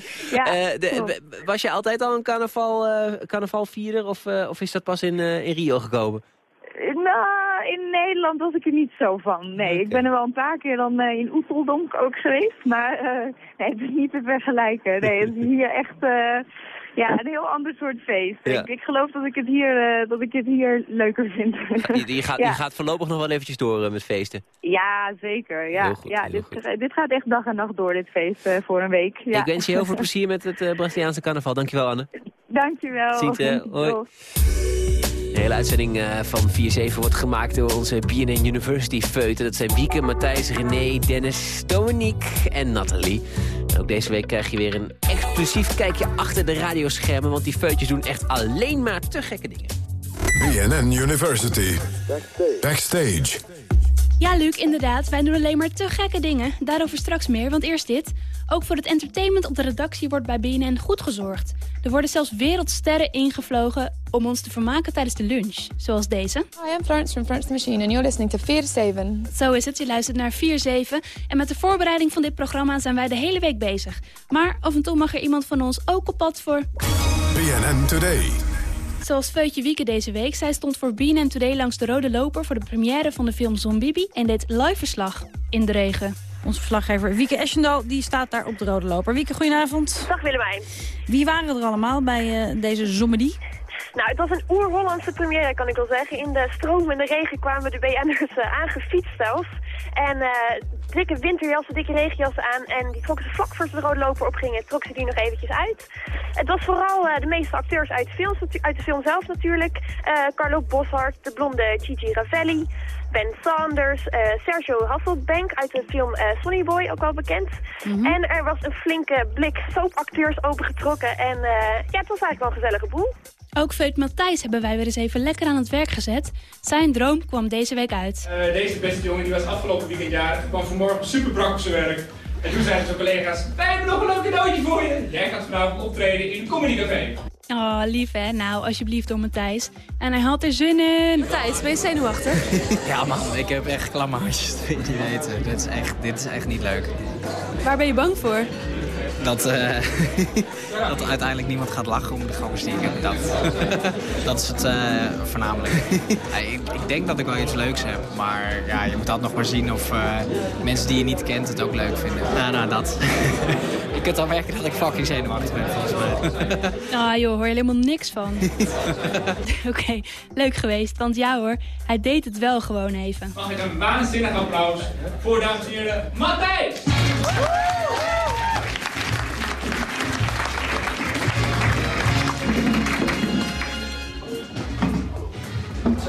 De- was je altijd al een carnaval, carnavalvierder of, of is dat pas in, in Rio gekomen? Nou, in Nederland was ik er niet zo van. Nee, ik ben er wel een paar keer dan in Oeteldonk ook geweest. Maar nee, het is niet te vergelijken. Nee, het is hier echt ja, een heel ander soort feest. Ja. Ik, ik geloof dat ik het hier, eh, dat ik het hier leuker vind. Je, je, gaat, ja. je gaat voorlopig nog wel eventjes door eh, met feesten. Ja, zeker. Ja, goed, ja dit, dit gaat echt dag en nacht door, dit feest, eh, voor een week. Ja. Ik wens je heel veel plezier met het eh, Braziliaanse carnaval. Dankjewel Anne. Dankjewel. Ziet, eh, hoi. De hele uitzending eh, van 4-7 wordt gemaakt door onze BNN University feuten. Dat zijn Wieke, Matthijs, René, Dennis, Dominique en Nathalie. Ook deze week krijg je weer een exclusief kijkje achter de radioschermen... want die feutjes doen echt alleen maar te gekke dingen. BNN University. Backstage. Ja, Luc, inderdaad. Wij doen alleen maar te gekke dingen. Daarover straks meer, want eerst dit. Ook voor het entertainment op de redactie wordt bij BNN goed gezorgd. Er worden zelfs wereldsterren ingevlogen om ons te vermaken tijdens de lunch. Zoals deze. Hi, I'm Florence from Florence the Machine and you're listening to 4-7. Zo is het, je luistert naar 4-7. En met de voorbereiding van dit programma zijn wij de hele week bezig. Maar af en toe mag er iemand van ons ook op pad voor... BNN Today. Zoals Feutje Wieke deze week. Zij stond voor BNN Today langs de rode loper... voor de première van de film Zombibi... en deed live verslag in de regen. Onze verslaggever Wieke Eschendal die staat daar op de rode loper. Wieke, goedenavond. Dag Willemijn. Wie waren er allemaal bij eh, deze zommerdie? Nou, het was een oer-Hollandse première, kan ik wel zeggen. In de stromende regen kwamen de BN'ers uh, aangefietst zelfs. En uh, dikke winterjassen, dikke regenjassen aan. En die trokken ze vlak voor ze de rode loper opgingen, trokken ze die nog eventjes uit. Het was vooral uh, de meeste acteurs uit, films, uit de film zelf natuurlijk. Uh, Carlo Boshart, de blonde Gigi Ravelli. Ben Sanders, uh, Sergio Hasselbank uit de film uh, Sonny Boy, ook wel bekend. Mm -hmm. En er was een flinke blik soapacteurs opengetrokken. En uh, ja, het was eigenlijk wel een gezellige boel. Ook Veut Matthijs hebben wij weer eens even lekker aan het werk gezet. Zijn droom kwam deze week uit. Uh, deze beste jongen die was afgelopen weekend jarig. kwam vanmorgen super brak op zijn werk. En toen zeiden zijn collega's, wij hebben nog een leuk cadeautje voor je. Jij gaat vanavond optreden in het Comedy Café. Oh, lief hè. Nou, alsjeblieft door Matthijs. En hij had er zin in. Matthijs, ben je zenuwachtig? [laughs] ja man, ik heb echt klamme hartjes. [laughs] Niet weten. Dit is, echt, dit is echt niet leuk. Waar ben je bang voor? Dat, uh, [laughs] dat uiteindelijk niemand gaat lachen om de grappen die ik heb. Dat, [laughs] dat is het uh, voornamelijk. ja, [laughs] ik, ik, denk dat ik wel iets leuks heb, maar ja, je moet dat nog maar zien of uh, mensen die je niet kent het ook leuk vinden. Nou, nou dat. je kunt al merken dat ik fucking zenuwachtig ben volgens mij. Ah joh, hoor je helemaal niks van. Oké, okay, leuk geweest, want ja hoor, hij deed het wel gewoon even. Mag ik een waanzinnig applaus voor, dames en heren, Matthijs!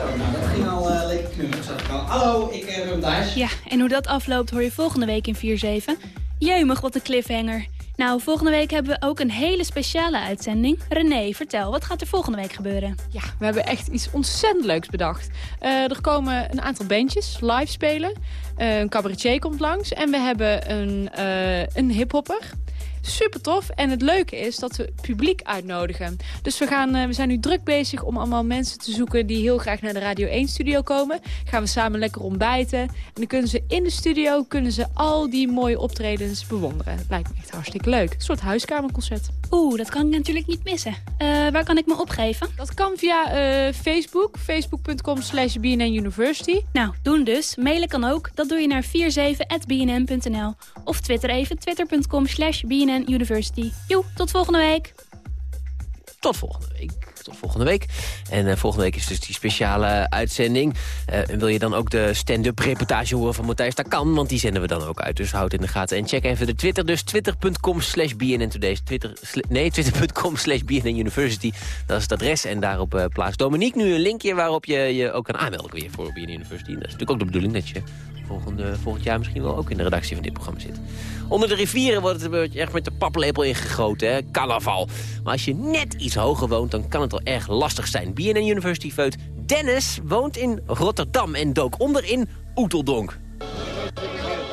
Zo, nou dat ging al uh, lekker knullig, zag ik al. Hallo, ik uh, ben Thijs. Ja, en hoe dat afloopt hoor je volgende week in 4-7. Jeumig, wat een cliffhanger. Nou, volgende week hebben we ook een hele speciale uitzending. René, vertel, wat gaat er volgende week gebeuren? Ja, we hebben echt iets ontzettend leuks bedacht. Uh, er komen een aantal bandjes live spelen. Uh, een cabaretier komt langs. En we hebben een, uh, een hiphopper. Super tof. En het leuke is dat we publiek uitnodigen. Dus we, gaan, uh, we zijn nu druk bezig om allemaal mensen te zoeken... die heel graag naar de Radio 1-studio komen. Gaan we samen lekker ontbijten. En dan kunnen ze in de studio kunnen ze al die mooie optredens bewonderen. Lijkt me echt hartstikke leuk. Een soort huiskamerconcert. Oeh, dat kan ik natuurlijk niet missen. Uh, waar kan ik me opgeven? Dat kan via uh, Facebook. Facebook.com slash BNN University. Nou, doen dus. Mailen kan ook. Dat doe je naar 47.bnn.nl. Of Twitter even. Twitter.com slash BNN University. Joe, tot volgende week. Tot volgende week. Tot volgende week. En uh, volgende week is dus die speciale uitzending. Uh, en wil je dan ook de stand-up reportage horen van Matthijs? Dat kan, want die zenden we dan ook uit. Dus houd in de gaten. En check even de Twitter. Dus twitter.com slash BNN Today. Twitter, nee, twitter.com slash BNN University. Dat is het adres. En daarop plaatst Dominique nu een linkje waarop je je ook kan aanmelden weer voor BNN University. Dat is natuurlijk ook de bedoeling dat je volgende, volgend jaar misschien wel ook in de redactie van dit programma zit. Onder de rivieren wordt het echt met de paplepel ingegoten, hè? carnaval. Maar als je net iets hoger woont, dan kan het wel erg lastig zijn. BNN University feut Dennis woont in Rotterdam en dook onder in Oeteldonk.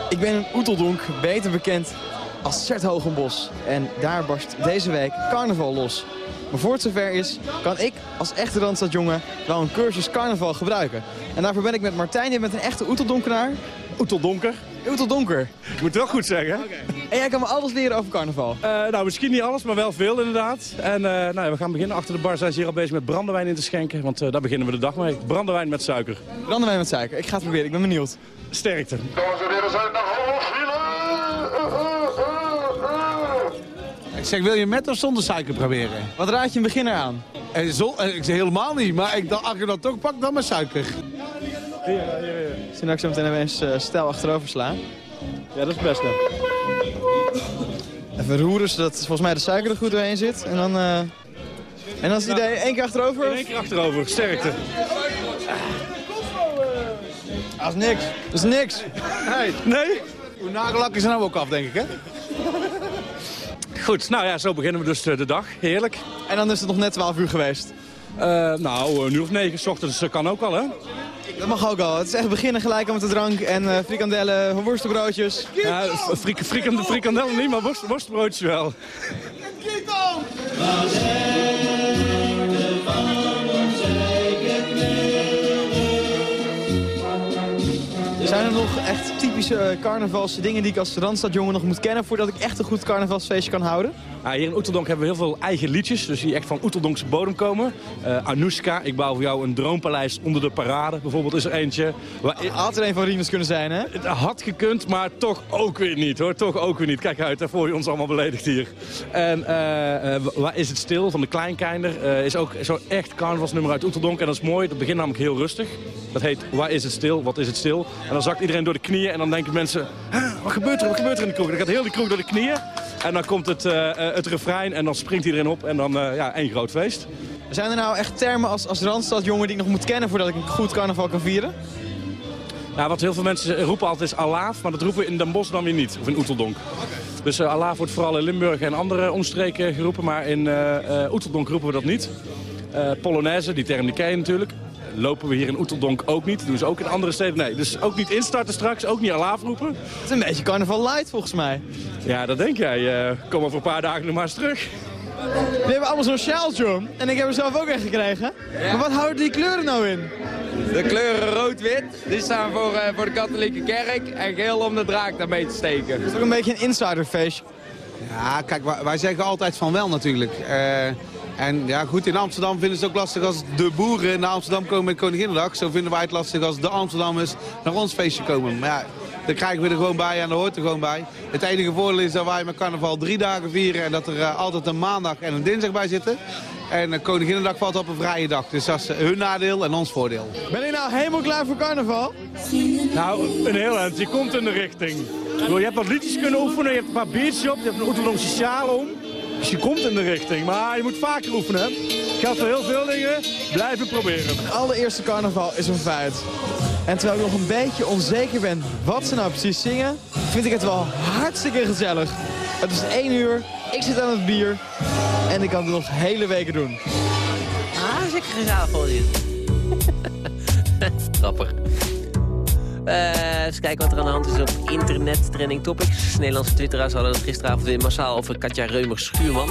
Ik ben in Oeteldonk, beter bekend als Zerthogenbos. En daar barst deze week carnaval los. Maar voor het zover is, kan ik als echte Randstadjongen wel een cursus carnaval gebruiken. En daarvoor ben ik met Martijn, je bent een echte Oeteldonkenaar. Oeteldonker. Oeteldonker. Ik moet het wel goed zeggen. Okay. En jij kan me alles leren over carnaval? Uh, nou, misschien niet alles, maar wel veel inderdaad. En uh, nou, we gaan beginnen. Achter de bar zijn ze hier al bezig met brandewijn in te schenken. Want uh, daar beginnen we de dag mee. Brandewijn met suiker. Brandewijn met suiker. Ik ga het proberen. Ik ben benieuwd. Sterkte. Dames en heren, zijn naar half Ik zeg, wil je met of zonder suiker proberen? Wat raad je een beginner aan? En zo, ik zeg helemaal niet, maar ik dacht, als je dat toch pakt, dan met suiker. Hier, hier, hier. Ik zie nou ik zo meteen even uh, stijl achterover slaan. Ja, dat is het beste. Even roeren, zodat volgens mij de suiker er goed doorheen zit. En dan, uh... en dan is het idee één keer achterover? Eén keer achterover, sterkte. Dat is niks. Dat is niks. Nee. Nee? Uw nagellak is er nou ook af, denk ik, hè? Goed, nou ja, zo beginnen we dus de dag. Heerlijk. En dan is het nog net 12 uur geweest? Uh, nou, nu of negen s ochtends kan ook al, hè? Dat mag ook al. Het is echt beginnen gelijk met de drank en uh, frikandellen, worstenbroodjes. Ja, frik, frikandellen, frikandellen niet, maar worst, worstenbroodjes wel. Zijn er nog echt typische uh, carnavalse dingen die ik als Randstadjongen nog moet kennen... voordat ik echt een goed carnavalsfeestje kan houden? Ja, hier in Oeteldonk hebben we heel veel eigen liedjes, dus die echt van Oeteldonkse bodem komen. Uh, Anoushka, ik bouw voor jou een droompaleis onder de parade, bijvoorbeeld is er eentje. Waar... Had er een van Riemes kunnen zijn, hè? Het had gekund, maar toch ook weer niet, hoor. Toch ook weer niet. Kijk uit, daar voor je ons allemaal beledigd hier. En uh, Waar is het stil van de Kleinkeinder is ook zo'n echt carnavalsnummer uit Oeteldonk. En dat is mooi, dat begint namelijk heel rustig. Dat heet Waar is het stil, wat is het stil? En dan zakt iedereen door de knieën en dan denken mensen... Wat gebeurt er, wat gebeurt er in de kroeg? Dan gaat heel die kroeg door de knieën. En dan komt het, uh, het refrein en dan springt iedereen op en dan uh, ja, één groot feest. Zijn er nou echt termen als, als Randstadjongen die ik nog moet kennen voordat ik een goed carnaval kan vieren? Ja, wat heel veel mensen roepen altijd is alaaf, maar dat roepen we in Den Bosch dan weer niet, of in Oeteldonk. Dus uh, alaaf wordt vooral in Limburg en andere omstreken geroepen, maar in Oeteldonk roepen we dat niet. Polonaise, die term die ken je natuurlijk lopen we hier in Oeteldonk ook niet. Dat doen ze ook in andere steden. Nee, dus ook niet instarten straks, ook niet alaaf roepen. Het is een beetje carnaval light volgens mij. Ja, dat denk jij. Uh, kom over een paar dagen nog maar eens terug. We hebben allemaal zo'n sjaaltje en ik heb er zelf ook echt gekregen. Ja. Maar wat houden die kleuren nou in? De kleuren rood-wit, die staan voor, uh, voor de katholieke kerk en geel om de draak daarmee te steken. Dat is ook een beetje een insiderfeestje. Ja, kijk, wij, wij zeggen altijd van wel natuurlijk. Uh, en ja, goed, in Amsterdam vinden ze het ook lastig als de boeren naar Amsterdam komen met Koninginnedag. Zo vinden wij het lastig als de Amsterdammers naar ons feestje komen. Maar ja, daar krijgen we er gewoon bij en dat hoort er gewoon bij. Het enige voordeel is dat wij met carnaval drie dagen vieren en dat er uh, altijd een maandag en een dinsdag bij zitten. En uh, Koninginnedag valt op een vrije dag. Dus dat is hun nadeel en ons voordeel. Ben je nou helemaal klaar voor carnaval? Nou, een heel eind. Je komt in de richting. Je hebt wat liedjes kunnen oefenen, je hebt een paar biertjes op, je hebt een Oeteldonk sociaal om. Dus je komt in de richting, maar je moet vaker oefenen. Geldt voor heel veel dingen, blijven proberen. Mijn allereerste carnaval is een feit. En terwijl ik nog een beetje onzeker ben wat ze nou precies zingen, vind ik het wel hartstikke gezellig. Het is 1 uur, ik zit aan het bier en ik kan het nog hele weken doen. Ah, zeker gezellig voor je. [laughs] Grappig. Uh, eens kijken wat er aan de hand is op internet. Trending topics. Nederlandse twitteraars hadden het gisteravond weer massaal over Katja Reumer-Schuurman.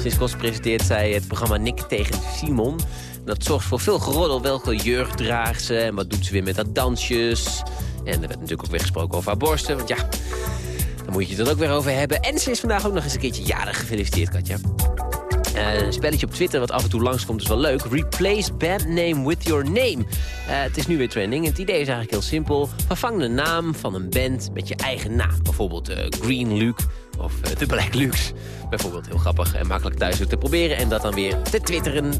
Sinds kort presenteert zij het programma Nick tegen Simon. Dat zorgt voor veel geroddel. Welke jurk draagt ze en wat doet ze weer met dat dansjes. En er werd natuurlijk ook weer gesproken over haar borsten. Want ja, daar moet je het er ook weer over hebben. En ze is vandaag ook nog eens een keertje jarig. Gefeliciteerd, Katja. Uh, een spelletje op Twitter wat af en toe langskomt is wel leuk. Replace band name with your name. Uh, het is nu weer trending. Het idee is eigenlijk heel simpel. Vervang de naam van een band met je eigen naam. Bijvoorbeeld uh, Green Luke of The Black Lukes. Bijvoorbeeld heel grappig en makkelijk thuis te proberen. En dat dan weer te twitteren.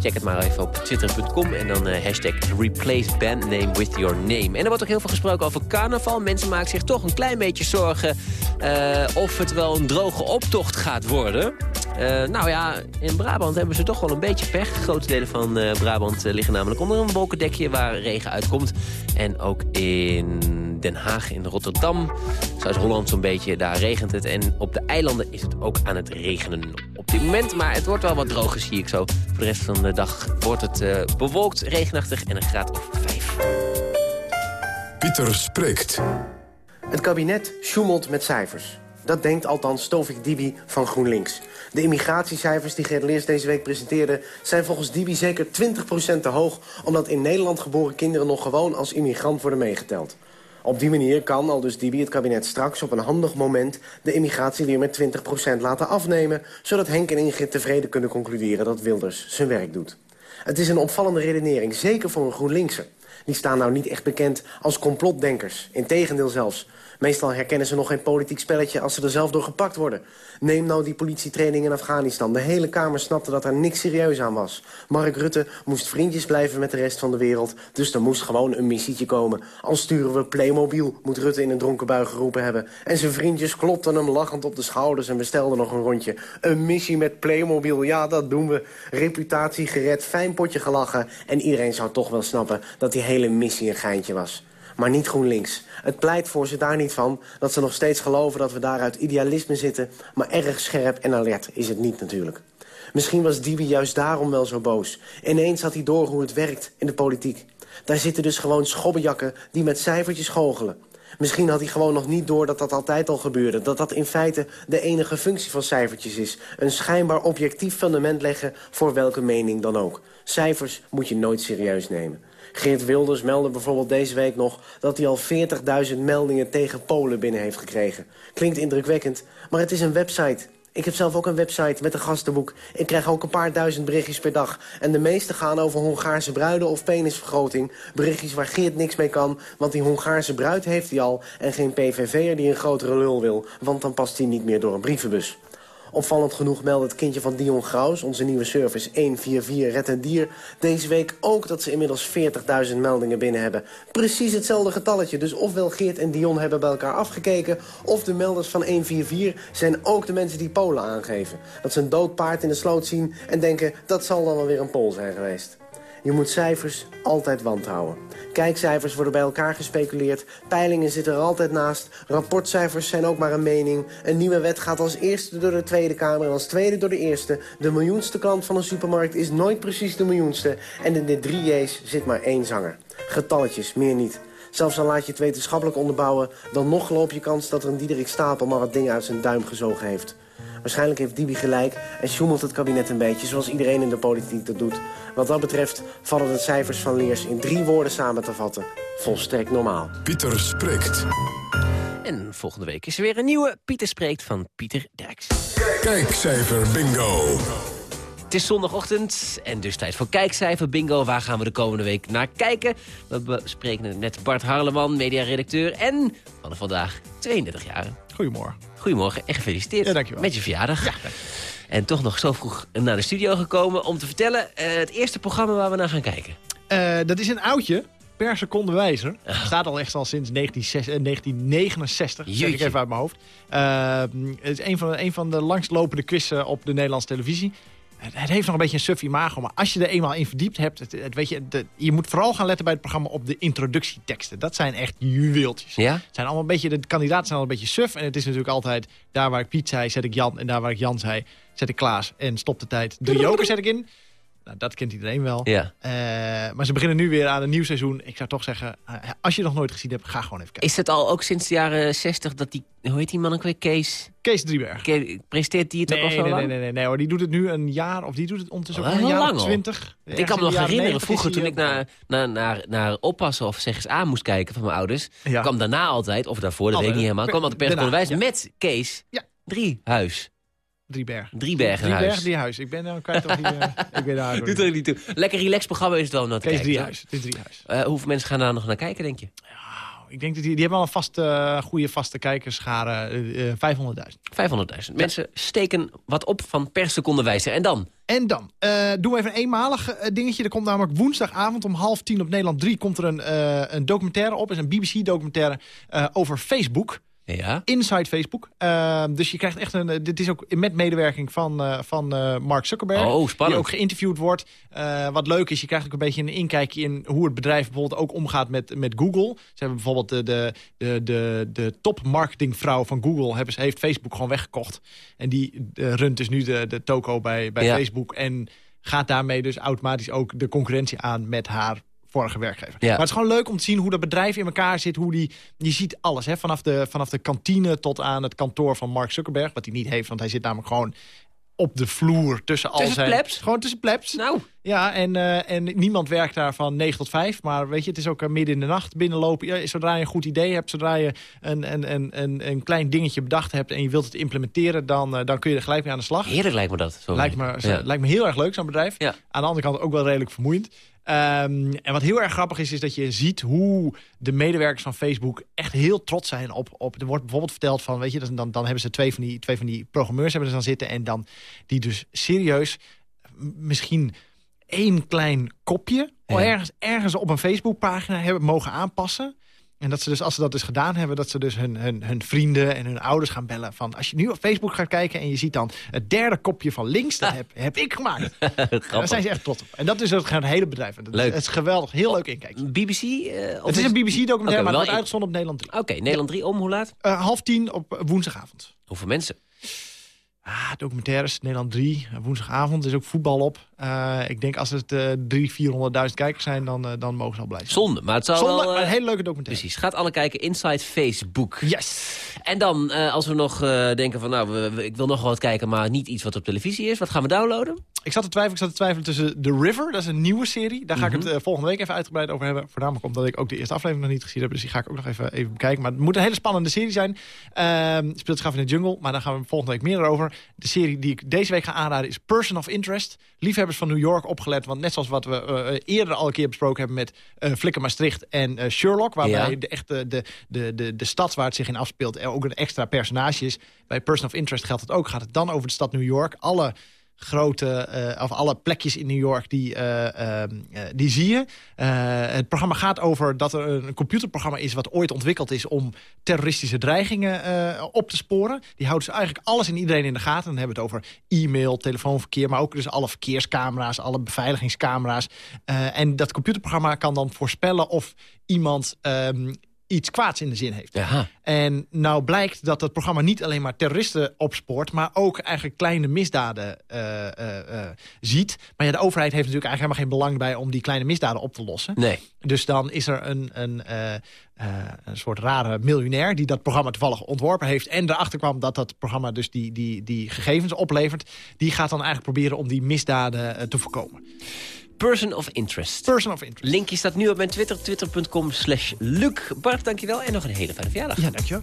Check het maar even op twitter.com en dan uh, hashtag replace bandname with your name. En er wordt ook heel veel gesproken over carnaval. Mensen maken zich toch een klein beetje zorgen of het wel een droge optocht gaat worden. Uh, nou ja, in Brabant hebben ze toch wel een beetje pech. Grote delen van uh, Brabant uh, liggen namelijk onder een wolkendekje waar regen uitkomt. En ook in Den Haag, in Rotterdam, Zuid-Holland zo'n beetje, daar regent het. En op de eilanden is het ook aan het regenen op dit moment. Maar het wordt wel wat droger, zie ik zo. Voor de rest van de dag wordt het bewolkt, regenachtig en een graad of vijf. Pieter spreekt. Het kabinet sjoemelt met cijfers. Dat denkt althans Tovik Dibi van GroenLinks. De immigratiecijfers die Gert Leers deze week presenteerde... zijn volgens Dibi zeker 20% te hoog... omdat in Nederland geboren kinderen nog gewoon als immigrant worden meegeteld. Op die manier kan, al dus Dibi, het kabinet straks op een handig moment... de immigratie weer met 20% laten afnemen... zodat Henk en Ingrid tevreden kunnen concluderen dat Wilders zijn werk doet. Het is een opvallende redenering, zeker voor een GroenLinkser. Die staan nou niet echt bekend als complotdenkers. Integendeel zelfs. Meestal herkennen ze nog geen politiek spelletje als ze er zelf door gepakt worden. Neem nou die politietraining in Afghanistan. De hele Kamer snapte dat er niks serieus aan was. Mark Rutte moest vriendjes blijven met de rest van de wereld. Dus er moest gewoon een missietje komen. Al sturen we Playmobil, moet Rutte in een dronken bui geroepen hebben. En zijn vriendjes klopten hem lachend op de schouders en bestelden nog een rondje. Een missie met Playmobil, ja dat doen we. Reputatie gered, fijn potje gelachen. En iedereen zou toch wel snappen dat die hele missie een geintje was maar niet GroenLinks. Het pleit voor ze daar niet van dat ze nog steeds geloven dat we daaruit idealisme zitten... maar erg scherp en alert is het niet natuurlijk. Misschien was Dibi juist daarom wel zo boos. Ineens had hij door hoe het werkt in de politiek. Daar zitten dus gewoon schobbejakken die met cijfertjes goochelen. Misschien had hij gewoon nog niet door dat dat altijd al gebeurde. Dat dat in feite de enige functie van cijfertjes is. Een schijnbaar objectief fundament leggen voor welke mening dan ook. Cijfers moet je nooit serieus nemen. Geert Wilders meldde bijvoorbeeld deze week nog... dat hij al 40.000 meldingen tegen Polen binnen heeft gekregen. Klinkt indrukwekkend, maar het is een website. Ik heb zelf ook een website met een gastenboek. Ik krijg ook een paar duizend berichtjes per dag. En de meeste gaan over Hongaarse bruiden of penisvergroting. Berichtjes waar Geert niks mee kan, want die Hongaarse bruid heeft hij al... en geen PVV'er die een grotere lul wil, want dan past hij niet meer door een brievenbus. Opvallend genoeg meldde het kindje van Dion Graus, onze nieuwe service 144 Red en Dier, deze week ook dat ze inmiddels 40.000 meldingen binnen hebben. Precies hetzelfde getalletje, dus ofwel Geert en Dion hebben bij elkaar afgekeken, of de melders van 144 zijn ook de mensen die Polen aangeven. Dat ze een dood paard in de sloot zien en denken, dat zal dan wel weer een Pool zijn geweest. Je moet cijfers altijd wantrouwen. Kijkcijfers worden bij elkaar gespeculeerd. Peilingen zitten er altijd naast. Rapportcijfers zijn ook maar een mening. Een nieuwe wet gaat als eerste door de Tweede Kamer en als tweede door de Eerste. De miljoenste klant van een supermarkt is nooit precies de miljoenste. En in de drie J's zit maar één zanger. Getalletjes, meer niet. Zelfs al laat je het wetenschappelijk onderbouwen... dan nog loop je kans dat er een Diederik Stapel maar wat dingen uit zijn duim gezogen heeft. Waarschijnlijk heeft Dibi gelijk en sjoemelt het kabinet een beetje... zoals iedereen in de politiek dat doet. Wat dat betreft vallen de cijfers van Leers in drie woorden samen te vatten. Volstrekt normaal. Pieter spreekt. En volgende week is er weer een nieuwe Pieter Spreekt van Pieter Derks. Kijkcijfer bingo. Het is zondagochtend en dus tijd voor kijkcijfer bingo. Waar gaan we de komende week naar kijken? We bespreken het met Bart Harleman, mediaredacteur en van vandaag 32 jaar. Goedemorgen. Goedemorgen en gefeliciteerd ja, dankjewel. met je verjaardag. Ja, en toch nog zo vroeg naar de studio gekomen om te vertellen... Uh, het eerste programma waar we naar gaan kijken. Uh, dat is een oudje, per seconde wijzer. Oh. Staat al echt al sinds 1969, zeg ik even uit mijn hoofd. Uh, het is een van, een van de langstlopende quizzen op de Nederlandse televisie. Het, heeft nog een beetje een suf imago, maar als je er eenmaal in verdiept hebt... Het, het, weet je, de- je moet vooral gaan letten bij het programma op de introductieteksten. Dat zijn echt juweeltjes. Ja? Het zijn allemaal een beetje, de kandidaten zijn al een beetje suf. En het is natuurlijk altijd, daar waar ik Piet zei, zet ik Jan. En daar waar ik Jan zei, zet ik Klaas. En stop de tijd. De joker zet ik in. Nou, dat kent iedereen wel. Ja. Eh, maar ze beginnen nu weer aan een nieuw seizoen. Ik zou toch zeggen, eh, als je het nog nooit gezien hebt, ga gewoon even kijken. Is het al ook sinds de jaren 60 dat die... Hoe heet die man ook weer? Kees? Kees Drieberg. Ke- presenteert die het ook al Nee, zo nee, lang? nee, nee, nee, nee hoor. Die doet het nu een jaar, of die doet het ondertussen Oh, ook een jaar of twintig. Ik kan me nog herinneren, vroeger toen ik naar, naar, naar, naar oppassen of zeg eens aan moest kijken van mijn ouders... Ja. kwam daarna altijd, of daarvoor, dat weet ik niet helemaal... kwam altijd Daarna, persconderwijs ja. met Kees Ja. Driehuis. Drieberg. Driebergen Drieberg, huis. Driehuis. Ik ben nou kwijt of die... eh, [laughs] ik ben daar Doet er niet toe. Lekker relaxed programma is het wel om naar te Kees kijken, Driehuis. Het is Driehuis. Eh, hoeveel mensen gaan daar nog naar kijken, denk je? Ik denk dat die, die hebben al een vaste, eh, goede vaste kijkerschare. eh, eh, 500.000. 500.000. Mensen steken wat op van per seconde wijzer. En dan? En dan, eh doen we even een eenmalig dingetje. Er komt namelijk woensdagavond om half tien op Nederland 3... komt er een, eh, een documentaire op. Is een BBC-documentaire eh, over Facebook. Ja. Inside Facebook. Eh, dus je krijgt echt een... eh, dit is ook met medewerking van, eh, van eh, Mark Zuckerberg. Oh, spannend. Die ook geïnterviewd wordt. Wat leuk is, je krijgt ook een beetje een inkijkje in... hoe het bedrijf bijvoorbeeld ook omgaat met, met Google. Ze hebben bijvoorbeeld de, de, de, de, de topmarketingvrouw van Google... Hebben, heeft Facebook gewoon weggekocht. En die runt dus nu de, de toko bij, bij Ja. Facebook. En gaat daarmee dus automatisch ook de concurrentie aan met haar vorige werkgever. Ja. Maar het is gewoon leuk om te zien hoe dat bedrijf in elkaar zit. Hoe die, je ziet alles, hè, vanaf, de, vanaf de kantine tot aan het kantoor van Mark Zuckerberg. Wat hij niet heeft, want hij zit namelijk gewoon op de vloer tussen al Tussen zijn... plebs? Gewoon tussen plebs. Nou. Ja, en, eh, en niemand werkt daar van 9 tot 5. Maar weet je, het is ook eh, midden in de nacht binnenlopen. Ja, zodra je een goed idee hebt, zodra je een, een, een, een, een klein dingetje bedacht hebt... en je wilt het implementeren, dan, eh, dan kun je er gelijk mee aan de slag. Heerlijk lijkt me dat. Sorry. Lijkt me, Ja. lijkt me heel erg leuk, zo'n bedrijf. Ja. Aan de andere kant ook wel redelijk vermoeiend. Ehm, en wat heel erg grappig is, is dat je ziet hoe de medewerkers van Facebook echt heel trots zijn op... op er wordt bijvoorbeeld verteld van, weet je, dan, dan hebben ze twee van die, twee van die programmeurs hebben ze dan zitten... en dan die dus serieus misschien één klein kopje Ja. ergens, ergens op een Facebookpagina hebben mogen aanpassen... En dat ze dus, als ze dat dus gedaan hebben, dat ze dus hun, hun, hun vrienden en hun ouders gaan bellen. Van als je nu op Facebook gaat kijken en je ziet dan het derde kopje van links, dat heb, heb ik gemaakt. [laughs] Daar zijn ze echt trots op. En dat is het, het hele bedrijf. Dat Leuk. Het is geweldig, heel leuk inkijken. BBC? eh, Het is een BBC-documentaire, Oké, maar het wordt uitgezonden op Nederland 3. Oké, Nederland 3 om, hoe laat? Eh, half tien op woensdagavond. Hoeveel mensen? Ah, documentaires, Nederland 3, eh, woensdagavond. Is ook voetbal op. Eh, ik denk als het eh 300.000, 400.000 kijkers zijn, dan, eh, dan mogen ze al blij zijn. Zonde, maar het zal Zonde, wel... maar eh, een hele leuke documentaire. Precies, gaat alle kijken Inside Facebook. Yes! En dan, als we nog denken van, nou, we- we- ik wil nog wat kijken... maar niet iets wat op televisie is, wat gaan we downloaden? Ik zat te twijfelen, ik zat te twijfelen tussen The River, dat is een nieuwe serie. Daar ga ik Mhm. het eh, volgende week even uitgebreid over hebben. Voornamelijk omdat ik ook de eerste aflevering nog niet gezien heb. Dus die ga ik ook nog even, even bekijken. Maar het moet een hele spannende serie zijn. Ehm speelt zich af in de jungle, maar daar gaan we volgende week meer over. De serie die ik deze week ga aanraden is Person of Interest. Liefhebbers van New York opgelet. Want net zoals wat we eh, eerder al een keer besproken hebben met eh Flikker Maastricht en eh, Sherlock. Waarbij Ja. de, echte, de, de, de, de stad waar het zich in afspeelt er ook een extra personage is. Bij Person of Interest geldt het ook. Gaat het dan over de stad New York. Alle grote, eh, of alle plekjes in New York, die, eh, ehm, eh, die zie je. Het programma gaat over dat er een computerprogramma is... wat ooit ontwikkeld is om terroristische dreigingen op te sporen. Die houdt dus eigenlijk alles en iedereen in de gaten. Dan hebben we het over e-mail, telefoonverkeer... maar ook dus alle verkeerscamera's, alle beveiligingscamera's. En dat computerprogramma kan dan voorspellen of iemand... ehm, iets kwaads in de zin heeft. En nou blijkt dat het programma niet alleen maar terroristen opspoort... maar ook eigenlijk kleine misdaden eh, eh, eh, ziet. Maar ja, de overheid heeft natuurlijk eigenlijk helemaal geen belang bij... om die kleine misdaden op te lossen. Nee. Dus dan is er een, een, een soort rare miljonair... die dat programma toevallig ontworpen heeft... en erachter kwam dat dat programma dus die, die, die gegevens oplevert. Die gaat dan eigenlijk proberen om die misdaden te voorkomen. Person of Interest. Person of Interest. Linkje staat nu op mijn Twitter, twitter.com slash Luc. Bart, dankjewel en nog een hele fijne verjaardag. Ja, dankjewel.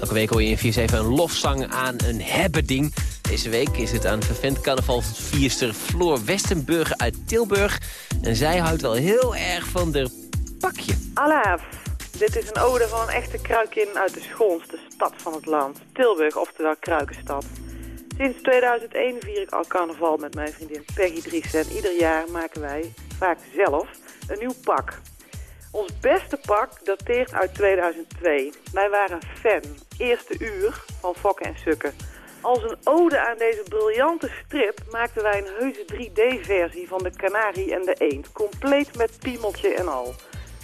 Elke week hoor je in 47 een lofzang aan een hebbeding. Deze week is het aan vervent carnavalvierster Floor Westenburger uit Tilburg. En zij houdt wel heel erg van de pakje. Alaaf, dit is een ode van een echte kruikin uit de schoonste stad van het land. Tilburg, oftewel Kruikenstad. Sinds 2001 vier ik al carnaval met mijn vriendin Peggy Driessen. En ieder jaar maken wij, vaak zelf, een nieuw pak. Ons beste pak dateert uit 2002. Wij waren fan. Eerste uur van Fokken en Sukken. Als een ode aan deze briljante strip maakten wij een heuse 3D-versie van de kanarie en de eend. Compleet met piemeltje en al.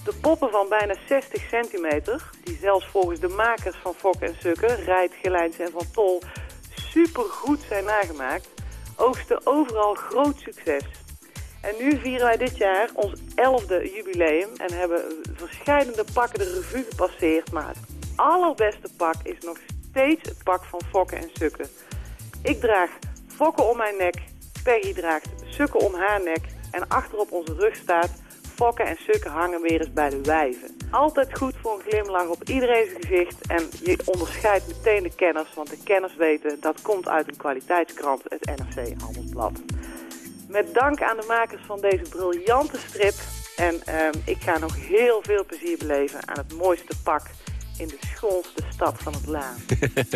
De poppen van bijna 60 centimeter, die zelfs volgens de makers van Fok en Sukken, Rijt, Gelijns en Van Tol, supergoed zijn nagemaakt, oogsten overal groot succes. En nu vieren wij dit jaar ons 11e jubileum en hebben verschillende pakken de revue gepasseerd. Maar het allerbeste pak is nog steeds het pak van Fokken en Sukken. Ik draag Fokken om mijn nek, Peggy draagt Sukken om haar nek en achterop onze rug staat Fokken en Sukken hangen weer eens bij de wijven. Altijd goed voor een glimlach op iedereen's gezicht en je onderscheidt meteen de kenners, want de kenners weten dat komt uit een kwaliteitskrant, het NRC Handelsblad. Met dank aan de makers van deze briljante strip. En ehm, ik ga nog heel veel plezier beleven aan het mooiste pak in de schoonste stad van het Laan.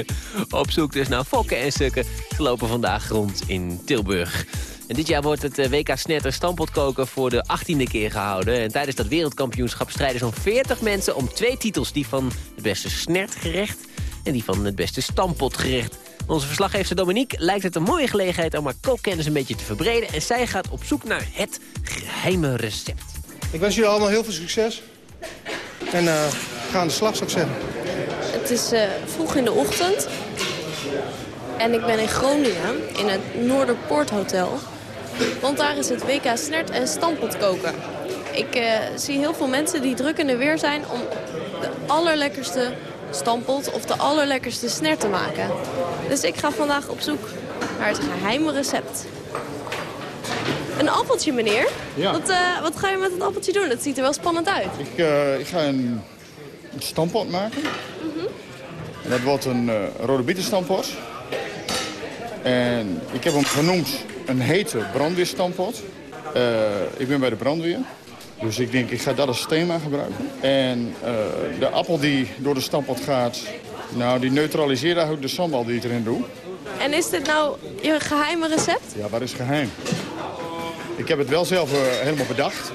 [laughs] Op zoek dus naar fokken en stukken. Ze lopen vandaag rond in Tilburg. En dit jaar wordt het eh, WK Snetter stampotkoken voor de 18e keer gehouden. En tijdens dat wereldkampioenschap strijden zo'n 40 mensen om twee titels. Die van het beste snertgerecht en die van het beste stampotgerecht. Onze verslaggever Dominique lijkt het een mooie gelegenheid om haar kookkennis een beetje te verbreden. En zij gaat op zoek naar het geheime recept. Ik wens jullie allemaal heel veel succes. En uh, ga aan de slag, zou ik zeggen. Het is uh, vroeg in de ochtend. En ik ben in Groningen, in het Noorderpoort Hotel. Want daar is het WK Snert en Stampot koken. Ik uh, zie heel veel mensen die druk in de weer zijn om de allerlekkerste stampot of de allerlekkerste snert te maken. Dus ik ga vandaag op zoek naar het geheime recept. Een appeltje, meneer? Ja. Wat, uh, wat ga je met het appeltje doen? Het ziet er wel spannend uit. Ik, uh, ik ga een, een stampot maken. Mm -hmm. En dat wordt een rode bietenstampot. En ik heb hem genoemd een hete brandweerstampot. ik ben bij de brandweer. Dus ik denk, ik ga dat als thema gebruiken. En uh, de appel die door de stampot gaat, nou, die neutraliseert eigenlijk de sambal die ik erin doe. En is dit nou je geheime recept? Ja, wat is geheim? Ik heb het wel zelf uh, helemaal bedacht.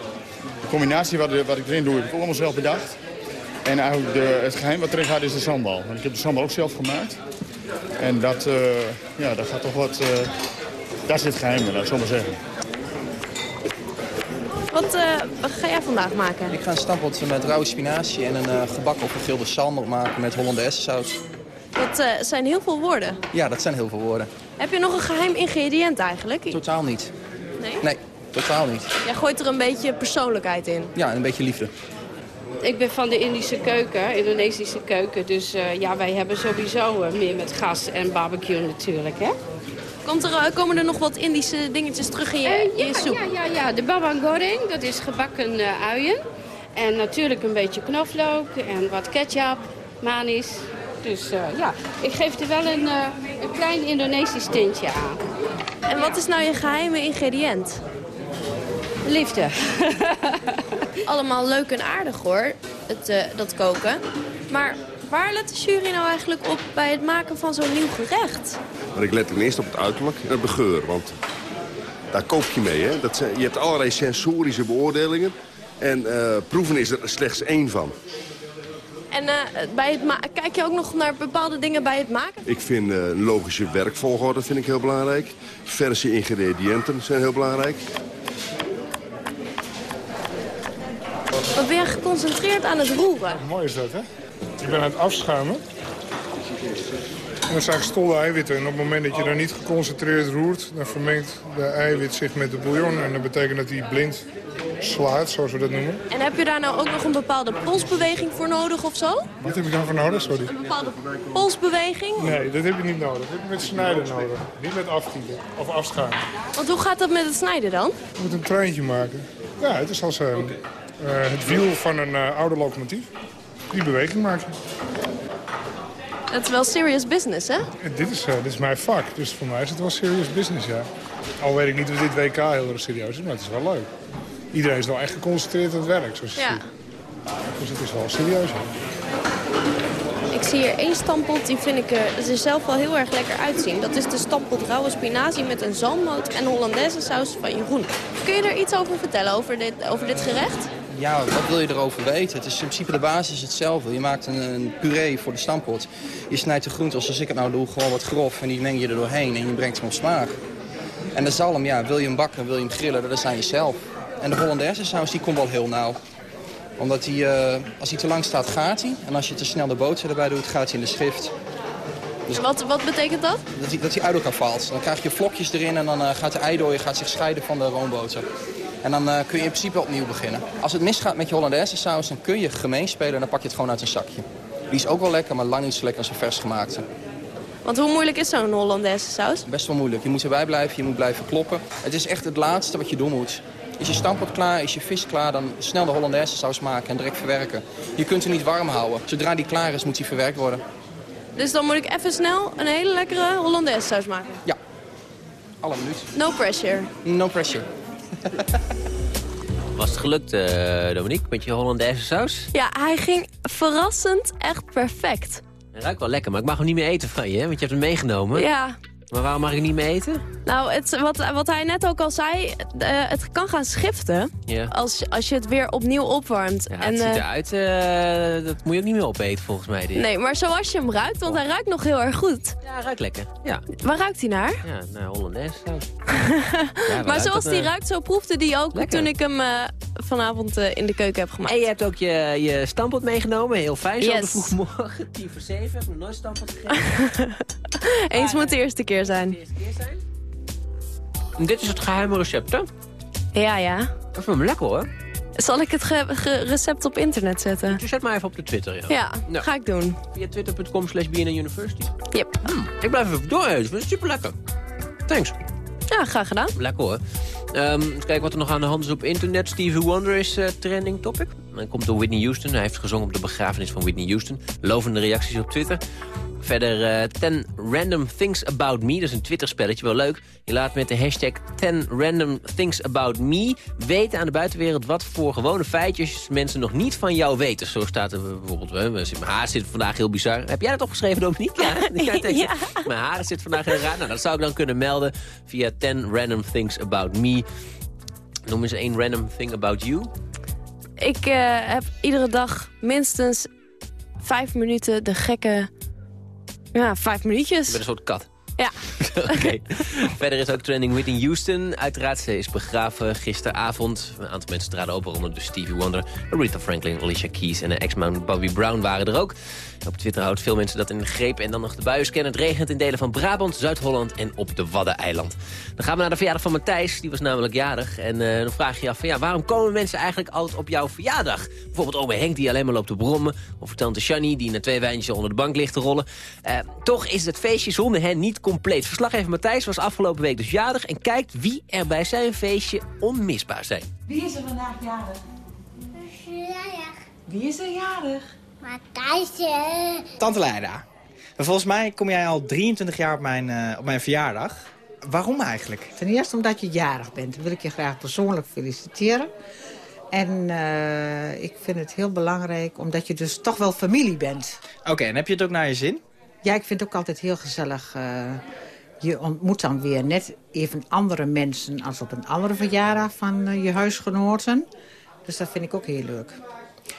De combinatie wat, wat, ik erin doe, heb ik allemaal zelf bedacht. En eigenlijk de, het geheim wat erin gaat is de sambal. Want ik heb de sambal ook zelf gemaakt. En dat, ja, dat gaat toch wat... dat is het geheim, laat ik zo maar zeggen. Wat, uh, wat, ga jij vandaag maken? Ik ga een stampot met rauwe spinazie en een uh, gebakken of gegrilde sandal maken met Hollandaise saus. Dat uh, zijn heel veel woorden. Ja, dat zijn heel veel woorden. Heb je nog een geheim ingrediënt eigenlijk? Totaal niet. Nee? Nee, totaal niet. Jij gooit er een beetje persoonlijkheid in? Ja, een beetje liefde. Ik ben van de Indische keuken, Indonesische keuken. Dus uh, ja, wij hebben sowieso uh, meer met gas en barbecue natuurlijk, hè? Komt er, komen er nog wat Indische dingetjes terug in je, in je soep? Ja, ja, ja. De babang goreng, dat is gebakken uh, uien. En natuurlijk een beetje knoflook en wat ketchup, manis. Dus uh, ja, ik geef er wel een, een klein Indonesisch tintje aan. En wat is nou je geheime ingrediënt? Liefde. [laughs] Allemaal leuk en aardig hoor, het, dat koken. Maar Waar let de jury nou eigenlijk op bij het maken van zo'n nieuw gerecht? Maar ik let ten eerste op het uiterlijk en op de geur. Want daar koop je mee. Hè? Dat zijn, je hebt allerlei sensorische beoordelingen. En uh, proeven is er slechts één van. En uh, bij het kijk je ook nog naar bepaalde dingen bij het maken? Ik vind uh, logische werkvolgorde vind ik heel belangrijk. Verse ingrediënten zijn heel belangrijk. Wat ben je geconcentreerd aan het roeren? Mooi is dat, hè? Ik ben aan het afschuimen. En dat zijn gestolde eiwitten. En op het moment dat je daar niet geconcentreerd roert... dan vermengt de eiwit zich met de bouillon. En dat betekent dat hij blind slaat, zoals we dat noemen. En heb je daar nou ook nog een bepaalde polsbeweging voor nodig of zo? Wat heb ik dan voor nodig, sorry? Een bepaalde polsbeweging? Nee, dat heb je niet nodig. Dat heb je met snijden nodig. Niet met afgieten of afschuimen. Want hoe gaat dat met het snijden dan? Je moet een treintje maken. Ja, het is als uh, uh, het wiel van een uh, oude locomotief. Die beweging maak je. Dat is wel serious business, hè? Dit is, uh, dit is mijn vak, dus voor mij is het wel serious business, ja. Al weet ik niet of dit WK heel erg serieus is, maar het is wel leuk. Iedereen is wel echt geconcentreerd aan het werk, zoals je ja. ziet. Dus het is wel serieus, ja. Ik zie hier één stampot, die vind ik uh, er zelf wel heel erg lekker uitzien. Dat is de stampot rauwe spinazie met een zalmmoot en Hollandaise saus van Jeroen. Kun je er iets over vertellen, over dit, over dit gerecht? Ja, wat wil je erover weten? Het is in principe de basis hetzelfde. Je maakt een, puree voor de stampot. Je snijdt de groenten zoals ik het nou doe, gewoon wat grof. En die meng je er doorheen en je brengt hem op smaak. En de zalm, ja, wil je hem bakken, wil je hem grillen, dat is aan jezelf. En de Hollandaise saus, die komt wel heel nauw. Omdat hij, eh, als hij te lang staat, gaat hij. En als je te snel de boter erbij doet, gaat hij in de schrift. Dus wat, wat betekent dat? Dat hij, dat elkaar valt. Dan krijg je vlokjes erin en dan eh, gaat de eidooier gaat zich scheiden van de roomboter. En dan eh, kun je in principe opnieuw beginnen. Als het misgaat met je Hollandaise saus, dan kun je gemeen spelen en dan pak je het gewoon uit een zakje. Die is ook wel lekker, maar lang niet zo lekker als een vers gemaakte. Want hoe moeilijk is zo'n Hollandaise saus? Best wel moeilijk. Je moet erbij blijven, je moet blijven kloppen. Het is echt het laatste wat je doen moet. Is je stampot klaar, is je vis klaar, dan snel de Hollandaise saus maken en direct verwerken. Je kunt hem niet warm houden. Zodra die klaar is, moet hij verwerkt worden. Dus dan moet ik even snel een hele lekkere Hollandaise saus maken? Ja. Alle minuut. No pressure. No pressure. Was het gelukt, eh, Dominique, met je Hollandaise saus? Ja, hij ging verrassend echt perfect. Hij ruikt wel lekker, maar ik mag hem niet meer eten van je, hè? want je hebt hem meegenomen. Ja. Maar waarom mag ik niet meer eten? Nou, het, wat, wat hij net ook al zei, eh, het kan gaan schiften Ja. als, als je het weer opnieuw opwarmt. Ja, en, het ziet eh, eruit, eh, dat moet je ook niet meer opeten volgens mij. Dit. Nee, maar zoals je hem ruikt, want hij ruikt nog heel erg goed. Ja, hij ruikt lekker. Ja, Waar ruikt hij naar? ja naar Hollandaise [laughs] saus. maar zoals hij ruikt, zo proefde die ook toen ik hem vanavond eh, in de keuken heb gemaakt. En je hebt ook je, je stampot meegenomen, heel fijn. Zo de Yes. vroeg morgen, tien voor zeven. Heb ik nog nooit stampot gegeten. [laughs] Eens moet de eerste keer zijn. En dit is het geheime recept, hè? Ja, ja. Dat is wel lekker, hoor. Zal ik het ge- ge- recept op internet zetten? Zet maar even op de Twitter, ja. Ja, Nou. ga ik doen. Via twitter.com slash University. Yep. Ik blijf even ik vind het super lekker. Thanks. Ja, graag gedaan. Lekker hoor. Eens kijken wat er nog aan de hand is op internet. Stevie Wonder is eh, trending topic. Hij komt door Whitney Houston. Hij heeft gezongen op de begrafenis van Whitney Houston. Lovende reacties op Twitter. Verder eh 10 random things about me. Dat is een Twitter-spelletje, wel leuk. Je laat met de hashtag 10 random things about me... weten aan de buitenwereld wat voor gewone feitjes... mensen nog niet van jou weten. Zo staat er bijvoorbeeld... mijn haar zit vandaag heel bizar. Heb jij dat opgeschreven, Dominique? Ja, [laughs] [laughs] tekst. Ja. Mijn haar zit vandaag heel raar. Nou, dat zou ik dan kunnen melden via 10 random things about me. Noem eens één random thing about you. Ik eh, heb iedere dag minstens vijf minuten de gekke... Ja, vijf minuutjes. Ik ben een soort kat. Ja. [laughs] Oké. Verder is ook trending Whitney Houston. Uiteraard, ze is begraven gisteravond. Een aantal mensen traden op, waaronder dus Stevie Wonder... Aretha Franklin, Alicia Keys en de ex-man Bobby Brown waren er ook. Op Twitter houdt veel mensen dat in de greep. En dan nog de buien scannen. Het regent in delen van Brabant, Zuid-Holland en op de Waddeneiland. Dan gaan we naar de verjaardag van Matthijs. Die was namelijk jarig. En eh, dan vraag je je af van ja, waarom komen mensen eigenlijk altijd op jouw verjaardag? Bijvoorbeeld ome Henk die alleen maar loopt te brommen. Of tante Shani die na twee wijntjes onder de bank ligt te rollen. Eh, toch is het feestje zonder hen niet compleet. Verslaggever Matthijs was afgelopen week dus jarig. En kijkt wie er bij zijn feestje onmisbaar zijn. Wie is er vandaag jarig? Wie is er jarig? Matthijsje. Tante Leida. Volgens mij kom jij al 23 jaar op mijn, eh, op mijn verjaardag. Waarom eigenlijk? Ten eerste omdat je jarig bent. Dat wil ik je graag persoonlijk feliciteren. En eh, ik vind het heel belangrijk omdat je dus toch wel familie bent. Oké, en heb je het ook naar je zin? Ja, ik vind het ook altijd heel gezellig. eh, je ontmoet dan weer net even andere mensen als op een andere verjaardag van eh, je huisgenoten. Dus dat vind ik ook heel leuk.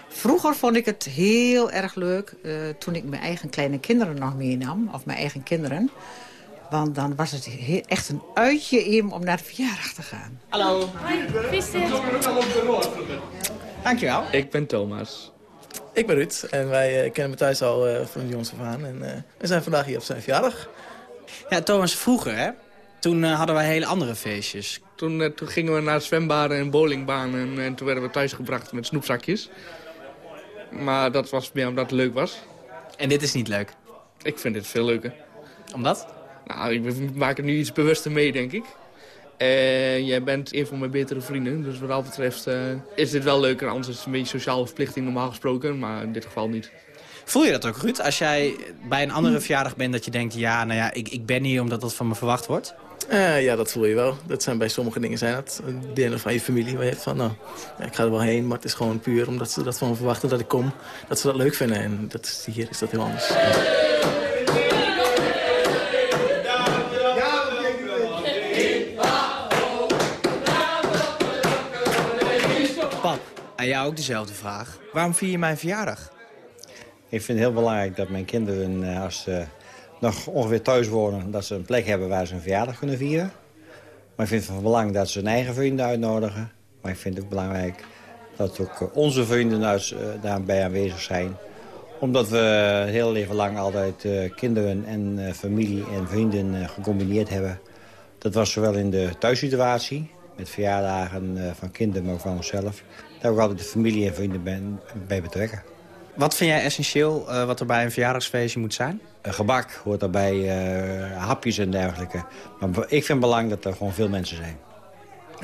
Vroeger vond ik het heel erg leuk eh, toen ik mijn eigen kleine kinderen nog meenam. Of mijn eigen kinderen. Want dan was het he- echt een uitje in om naar de verjaardag te gaan. Hallo. Dit? Dankjewel. Ik ben Thomas. Ik ben Ruud en wij eh, kennen Matthijs al eh, van de jongs af aan. En eh, we zijn vandaag hier op zijn verjaardag. Ja, Thomas, vroeger hè? Toen hadden wij hele andere feestjes. Toen, toen gingen we naar zwembaden en bowlingbanen en, en toen werden we thuisgebracht met snoepzakjes. Maar dat was meer omdat het leuk was. En dit is niet leuk? Ik vind dit veel leuker. Omdat? Nou, ik maak er nu iets bewuster mee, denk ik. En jij bent een van mijn betere vrienden, dus wat dat betreft eh, is dit wel leuker. Anders is het een beetje sociale verplichting normaal gesproken, maar in dit geval niet. Voel je dat ook, Ruud? Als jij bij een andere verjaardag bent dat je denkt... ja, nou ja, ik, ik ben hier omdat dat van me verwacht wordt? Eh, ja, dat voel je wel. Dat zijn bij sommige dingen zijn dat delen van je familie. Waar je hebt van, nou, ja, ik ga er wel heen, maar het is gewoon puur omdat ze dat van me verwachten dat ik kom. Dat ze dat leuk vinden en dat is, hier is dat heel anders. Pap, Aan jou ook dezelfde vraag. Waarom vier je mijn verjaardag? Ik vind het heel belangrijk dat mijn kinderen, eh, als ze nog ongeveer thuis wonen... dat ze een plek hebben waar ze een verjaardag kunnen vieren. Maar ik vind het van belang dat ze hun eigen vrienden uitnodigen. Maar ik vind het ook belangrijk dat ook eh, onze vrienden eh, daarbij aanwezig zijn. Omdat we het hele leven lang altijd eh, kinderen en familie en vrienden gecombineerd hebben. Dat was zowel in de thuissituatie, met verjaardagen van kinderen, maar ook van onszelf. Daar ook altijd de familie en vrienden bij, bij betrekken. Wat vind jij essentieel wat er bij een verjaardagsfeestje moet zijn? Eh, gebak hoort daarbij, eh, hapjes en dergelijke. Maar ik vind het belangrijk dat er gewoon veel mensen zijn.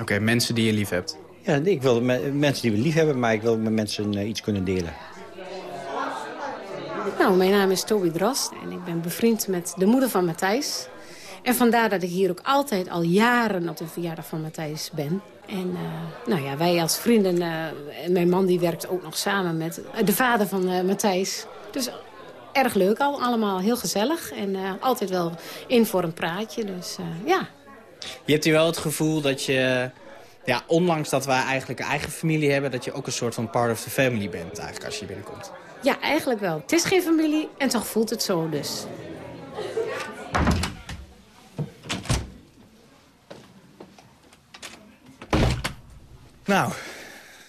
Oké, mensen die je lief hebt. Ja, ik wil me- mensen die we lief hebben, maar ik wil met mensen eh, iets kunnen delen. Nou, mijn naam is Toby Drost en ik ben bevriend met de moeder van Matthijs. En vandaar dat ik hier ook altijd al jaren op de verjaardag van Matthijs ben. En eh, nou ja, wij als vrienden, eh, en mijn man die werkt ook nog samen met de vader van eh, Matthijs. Dus erg leuk al, allemaal heel gezellig en eh, altijd wel in voor een praatje. Dus eh, ja, Je hebt hier wel het gevoel dat je, ja, ondanks dat wij eigenlijk een eigen familie hebben... dat je ook een soort van part of the family bent eigenlijk als je hier binnenkomt. ja, eigenlijk wel. Het is geen familie en toch voelt het zo dus. Nou,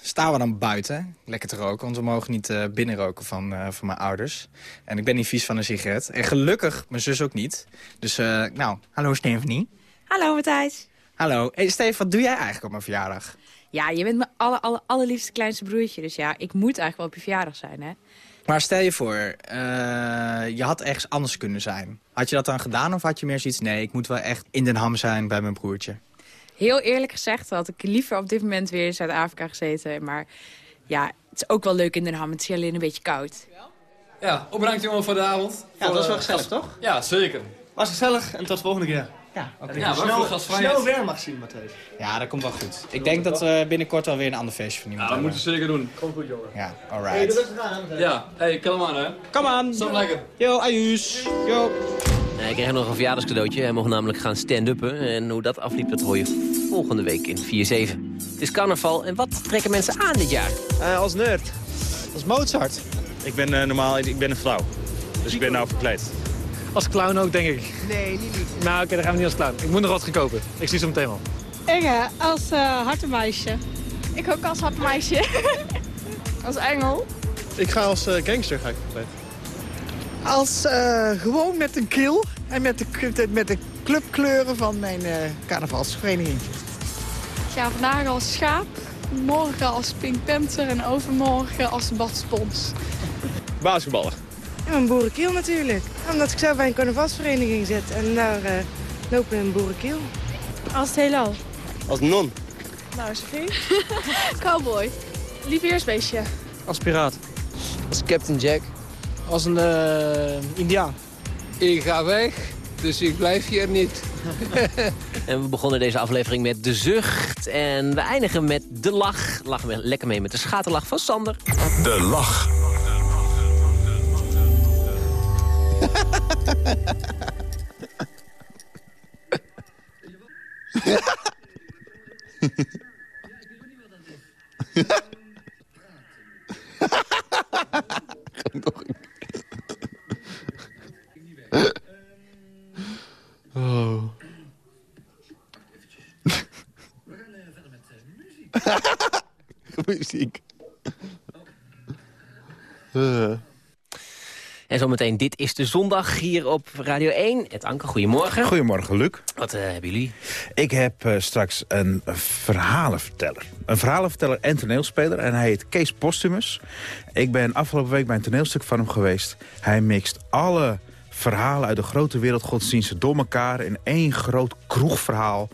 staan we dan buiten. Lekker te roken, want we mogen niet eh binnen roken van, eh, van mijn ouders. En ik ben niet vies van een sigaret. En gelukkig mijn zus ook niet. Dus, eh, nou, hallo Stephanie. Hallo Matthijs. Hallo. Hey Steve, wat doe jij eigenlijk op mijn verjaardag? Ja, je bent mijn aller, aller, allerliefste kleinste broertje. Dus ja, ik moet eigenlijk wel op je verjaardag zijn, hè? Maar stel je voor, je had ergens anders kunnen zijn. Had je dat dan gedaan of had je meer zoiets... nee, ik moet wel echt in Den Ham zijn bij mijn broertje? Heel eerlijk gezegd had ik liever op dit moment weer in Zuid-Afrika gezeten. Maar ja, het is ook wel leuk in Den Ham. Het is alleen een beetje koud. Ja, bedankt jongen voor de avond. Ja, dat was wel gezellig, toch? Ja, zeker. Was gezellig en tot de volgende keer. Ja, oké. Ja, snel weer mag zien, Matthijs. Ja, dat komt wel goed. Ik denk dat we binnenkort wel weer een ander feestje van iemand Ja, dat moeten we zeker doen. Komt goed, jongen. Ja, Hey, alright. doe rustig aan, hè, Matthijs. Ja, hey, kom aan hè. Kom aan. Stop lekker. Yo, ajuus. Yo. Ja, ik kreeg nog een verjaardagscadeautje. Hij mocht namelijk gaan stand-uppen. En hoe dat afliep, dat hoor je volgende week in 4-7. Het is carnaval. En wat trekken mensen aan dit jaar? Eh, als nerd. Als Mozart. Ik ben eh, normaal, ik ben een vrouw. Dus ik ben nou verkleed. Als clown ook, denk ik. Nee, niet, niet. Nou, oké, dan gaan we niet als clown. Ik moet nog wat gaan kopen. Ik zie ze meteen wel. Inge, als uh, hartenmeisje. Ik ook als hartenmeisje. [laughs] als engel. Ik ga als eh, gangster ga ik verkleed. Als eh, gewoon met een kil en met de, met de clubkleuren van mijn eh, carnavalsvereniging. Ja, vandaag als schaap. Morgen als Pink Panther en overmorgen als Bart Spons. Basketballer. Ja, een boerenkiel natuurlijk. Omdat ik zelf bij een carnavalsvereniging zit en daar uh, lopen we een boerenkiel. Als het heelal. Als non. Nou, Sophie. [laughs] Cowboy. Liefheersbeestje. Als piraat. Als Captain Jack. Als een uh, indiaan. Ik ga weg, dus ik blijf hier niet. [laughs] en we begonnen deze aflevering met de zucht. En we eindigen met de lach. Lachen we lekker mee met de schaterlach van Sander. De lach. [laughs] [laughs] [laughs] Oh. [laughs] Muziek. Uh. En zometeen, dit is de zondag hier op Radio 1. Het Anke, goedemorgen. Goedemorgen, Luc. Wat uh, hebben jullie? Ik heb uh, straks een verhalenverteller. Een verhalenverteller en toneelspeler. En hij heet Kees Postumus. Ik ben afgelopen week bij een toneelstuk van hem geweest. Hij mixt alle verhalen uit de grote wereldgodsdiensten door elkaar... in één groot kroegverhaal.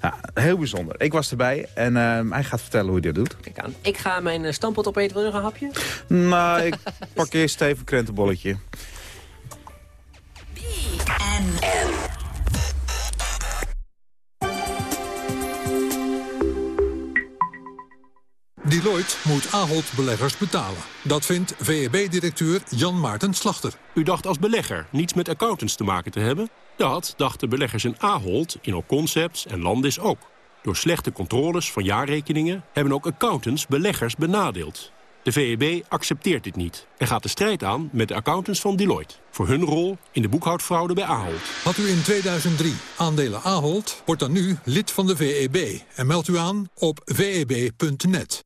Nou, heel bijzonder. Ik was erbij en uh, hij gaat vertellen hoe hij dat doet. Kijk aan. Ik ga mijn uh, stampot opeten. Wil je nog een hapje? Nou, ik [laughs] pak eerst even een krentenbolletje. Deloitte moet Ahold beleggers betalen. Dat vindt VEB-directeur Jan Maarten Slachter. U dacht als belegger niets met accountants te maken te hebben? Dat dachten beleggers in Ahold, Concepts en Landis ook. Door slechte controles van jaarrekeningen hebben ook accountants beleggers benadeeld. De VEB accepteert dit niet en gaat de strijd aan met de accountants van Deloitte... voor hun rol in de boekhoudfraude bij Ahold. Had u in 2003 aandelen Ahold, wordt dan nu lid van de VEB... en meldt u aan op veb.net.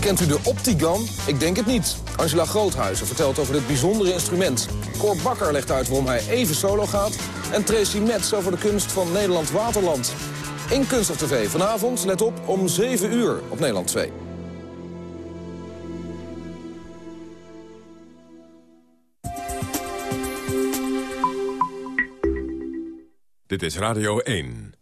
Kent u de Optigan? Ik denk het niet. Angela Groothuizen vertelt over dit bijzondere instrument. Cor Bakker legt uit waarom hij even solo gaat. En Tracy Metz over de kunst van Nederland Waterland. In Kunst of TV vanavond, let op, om 7 uur op Nederland 2. Dit is Radio 1.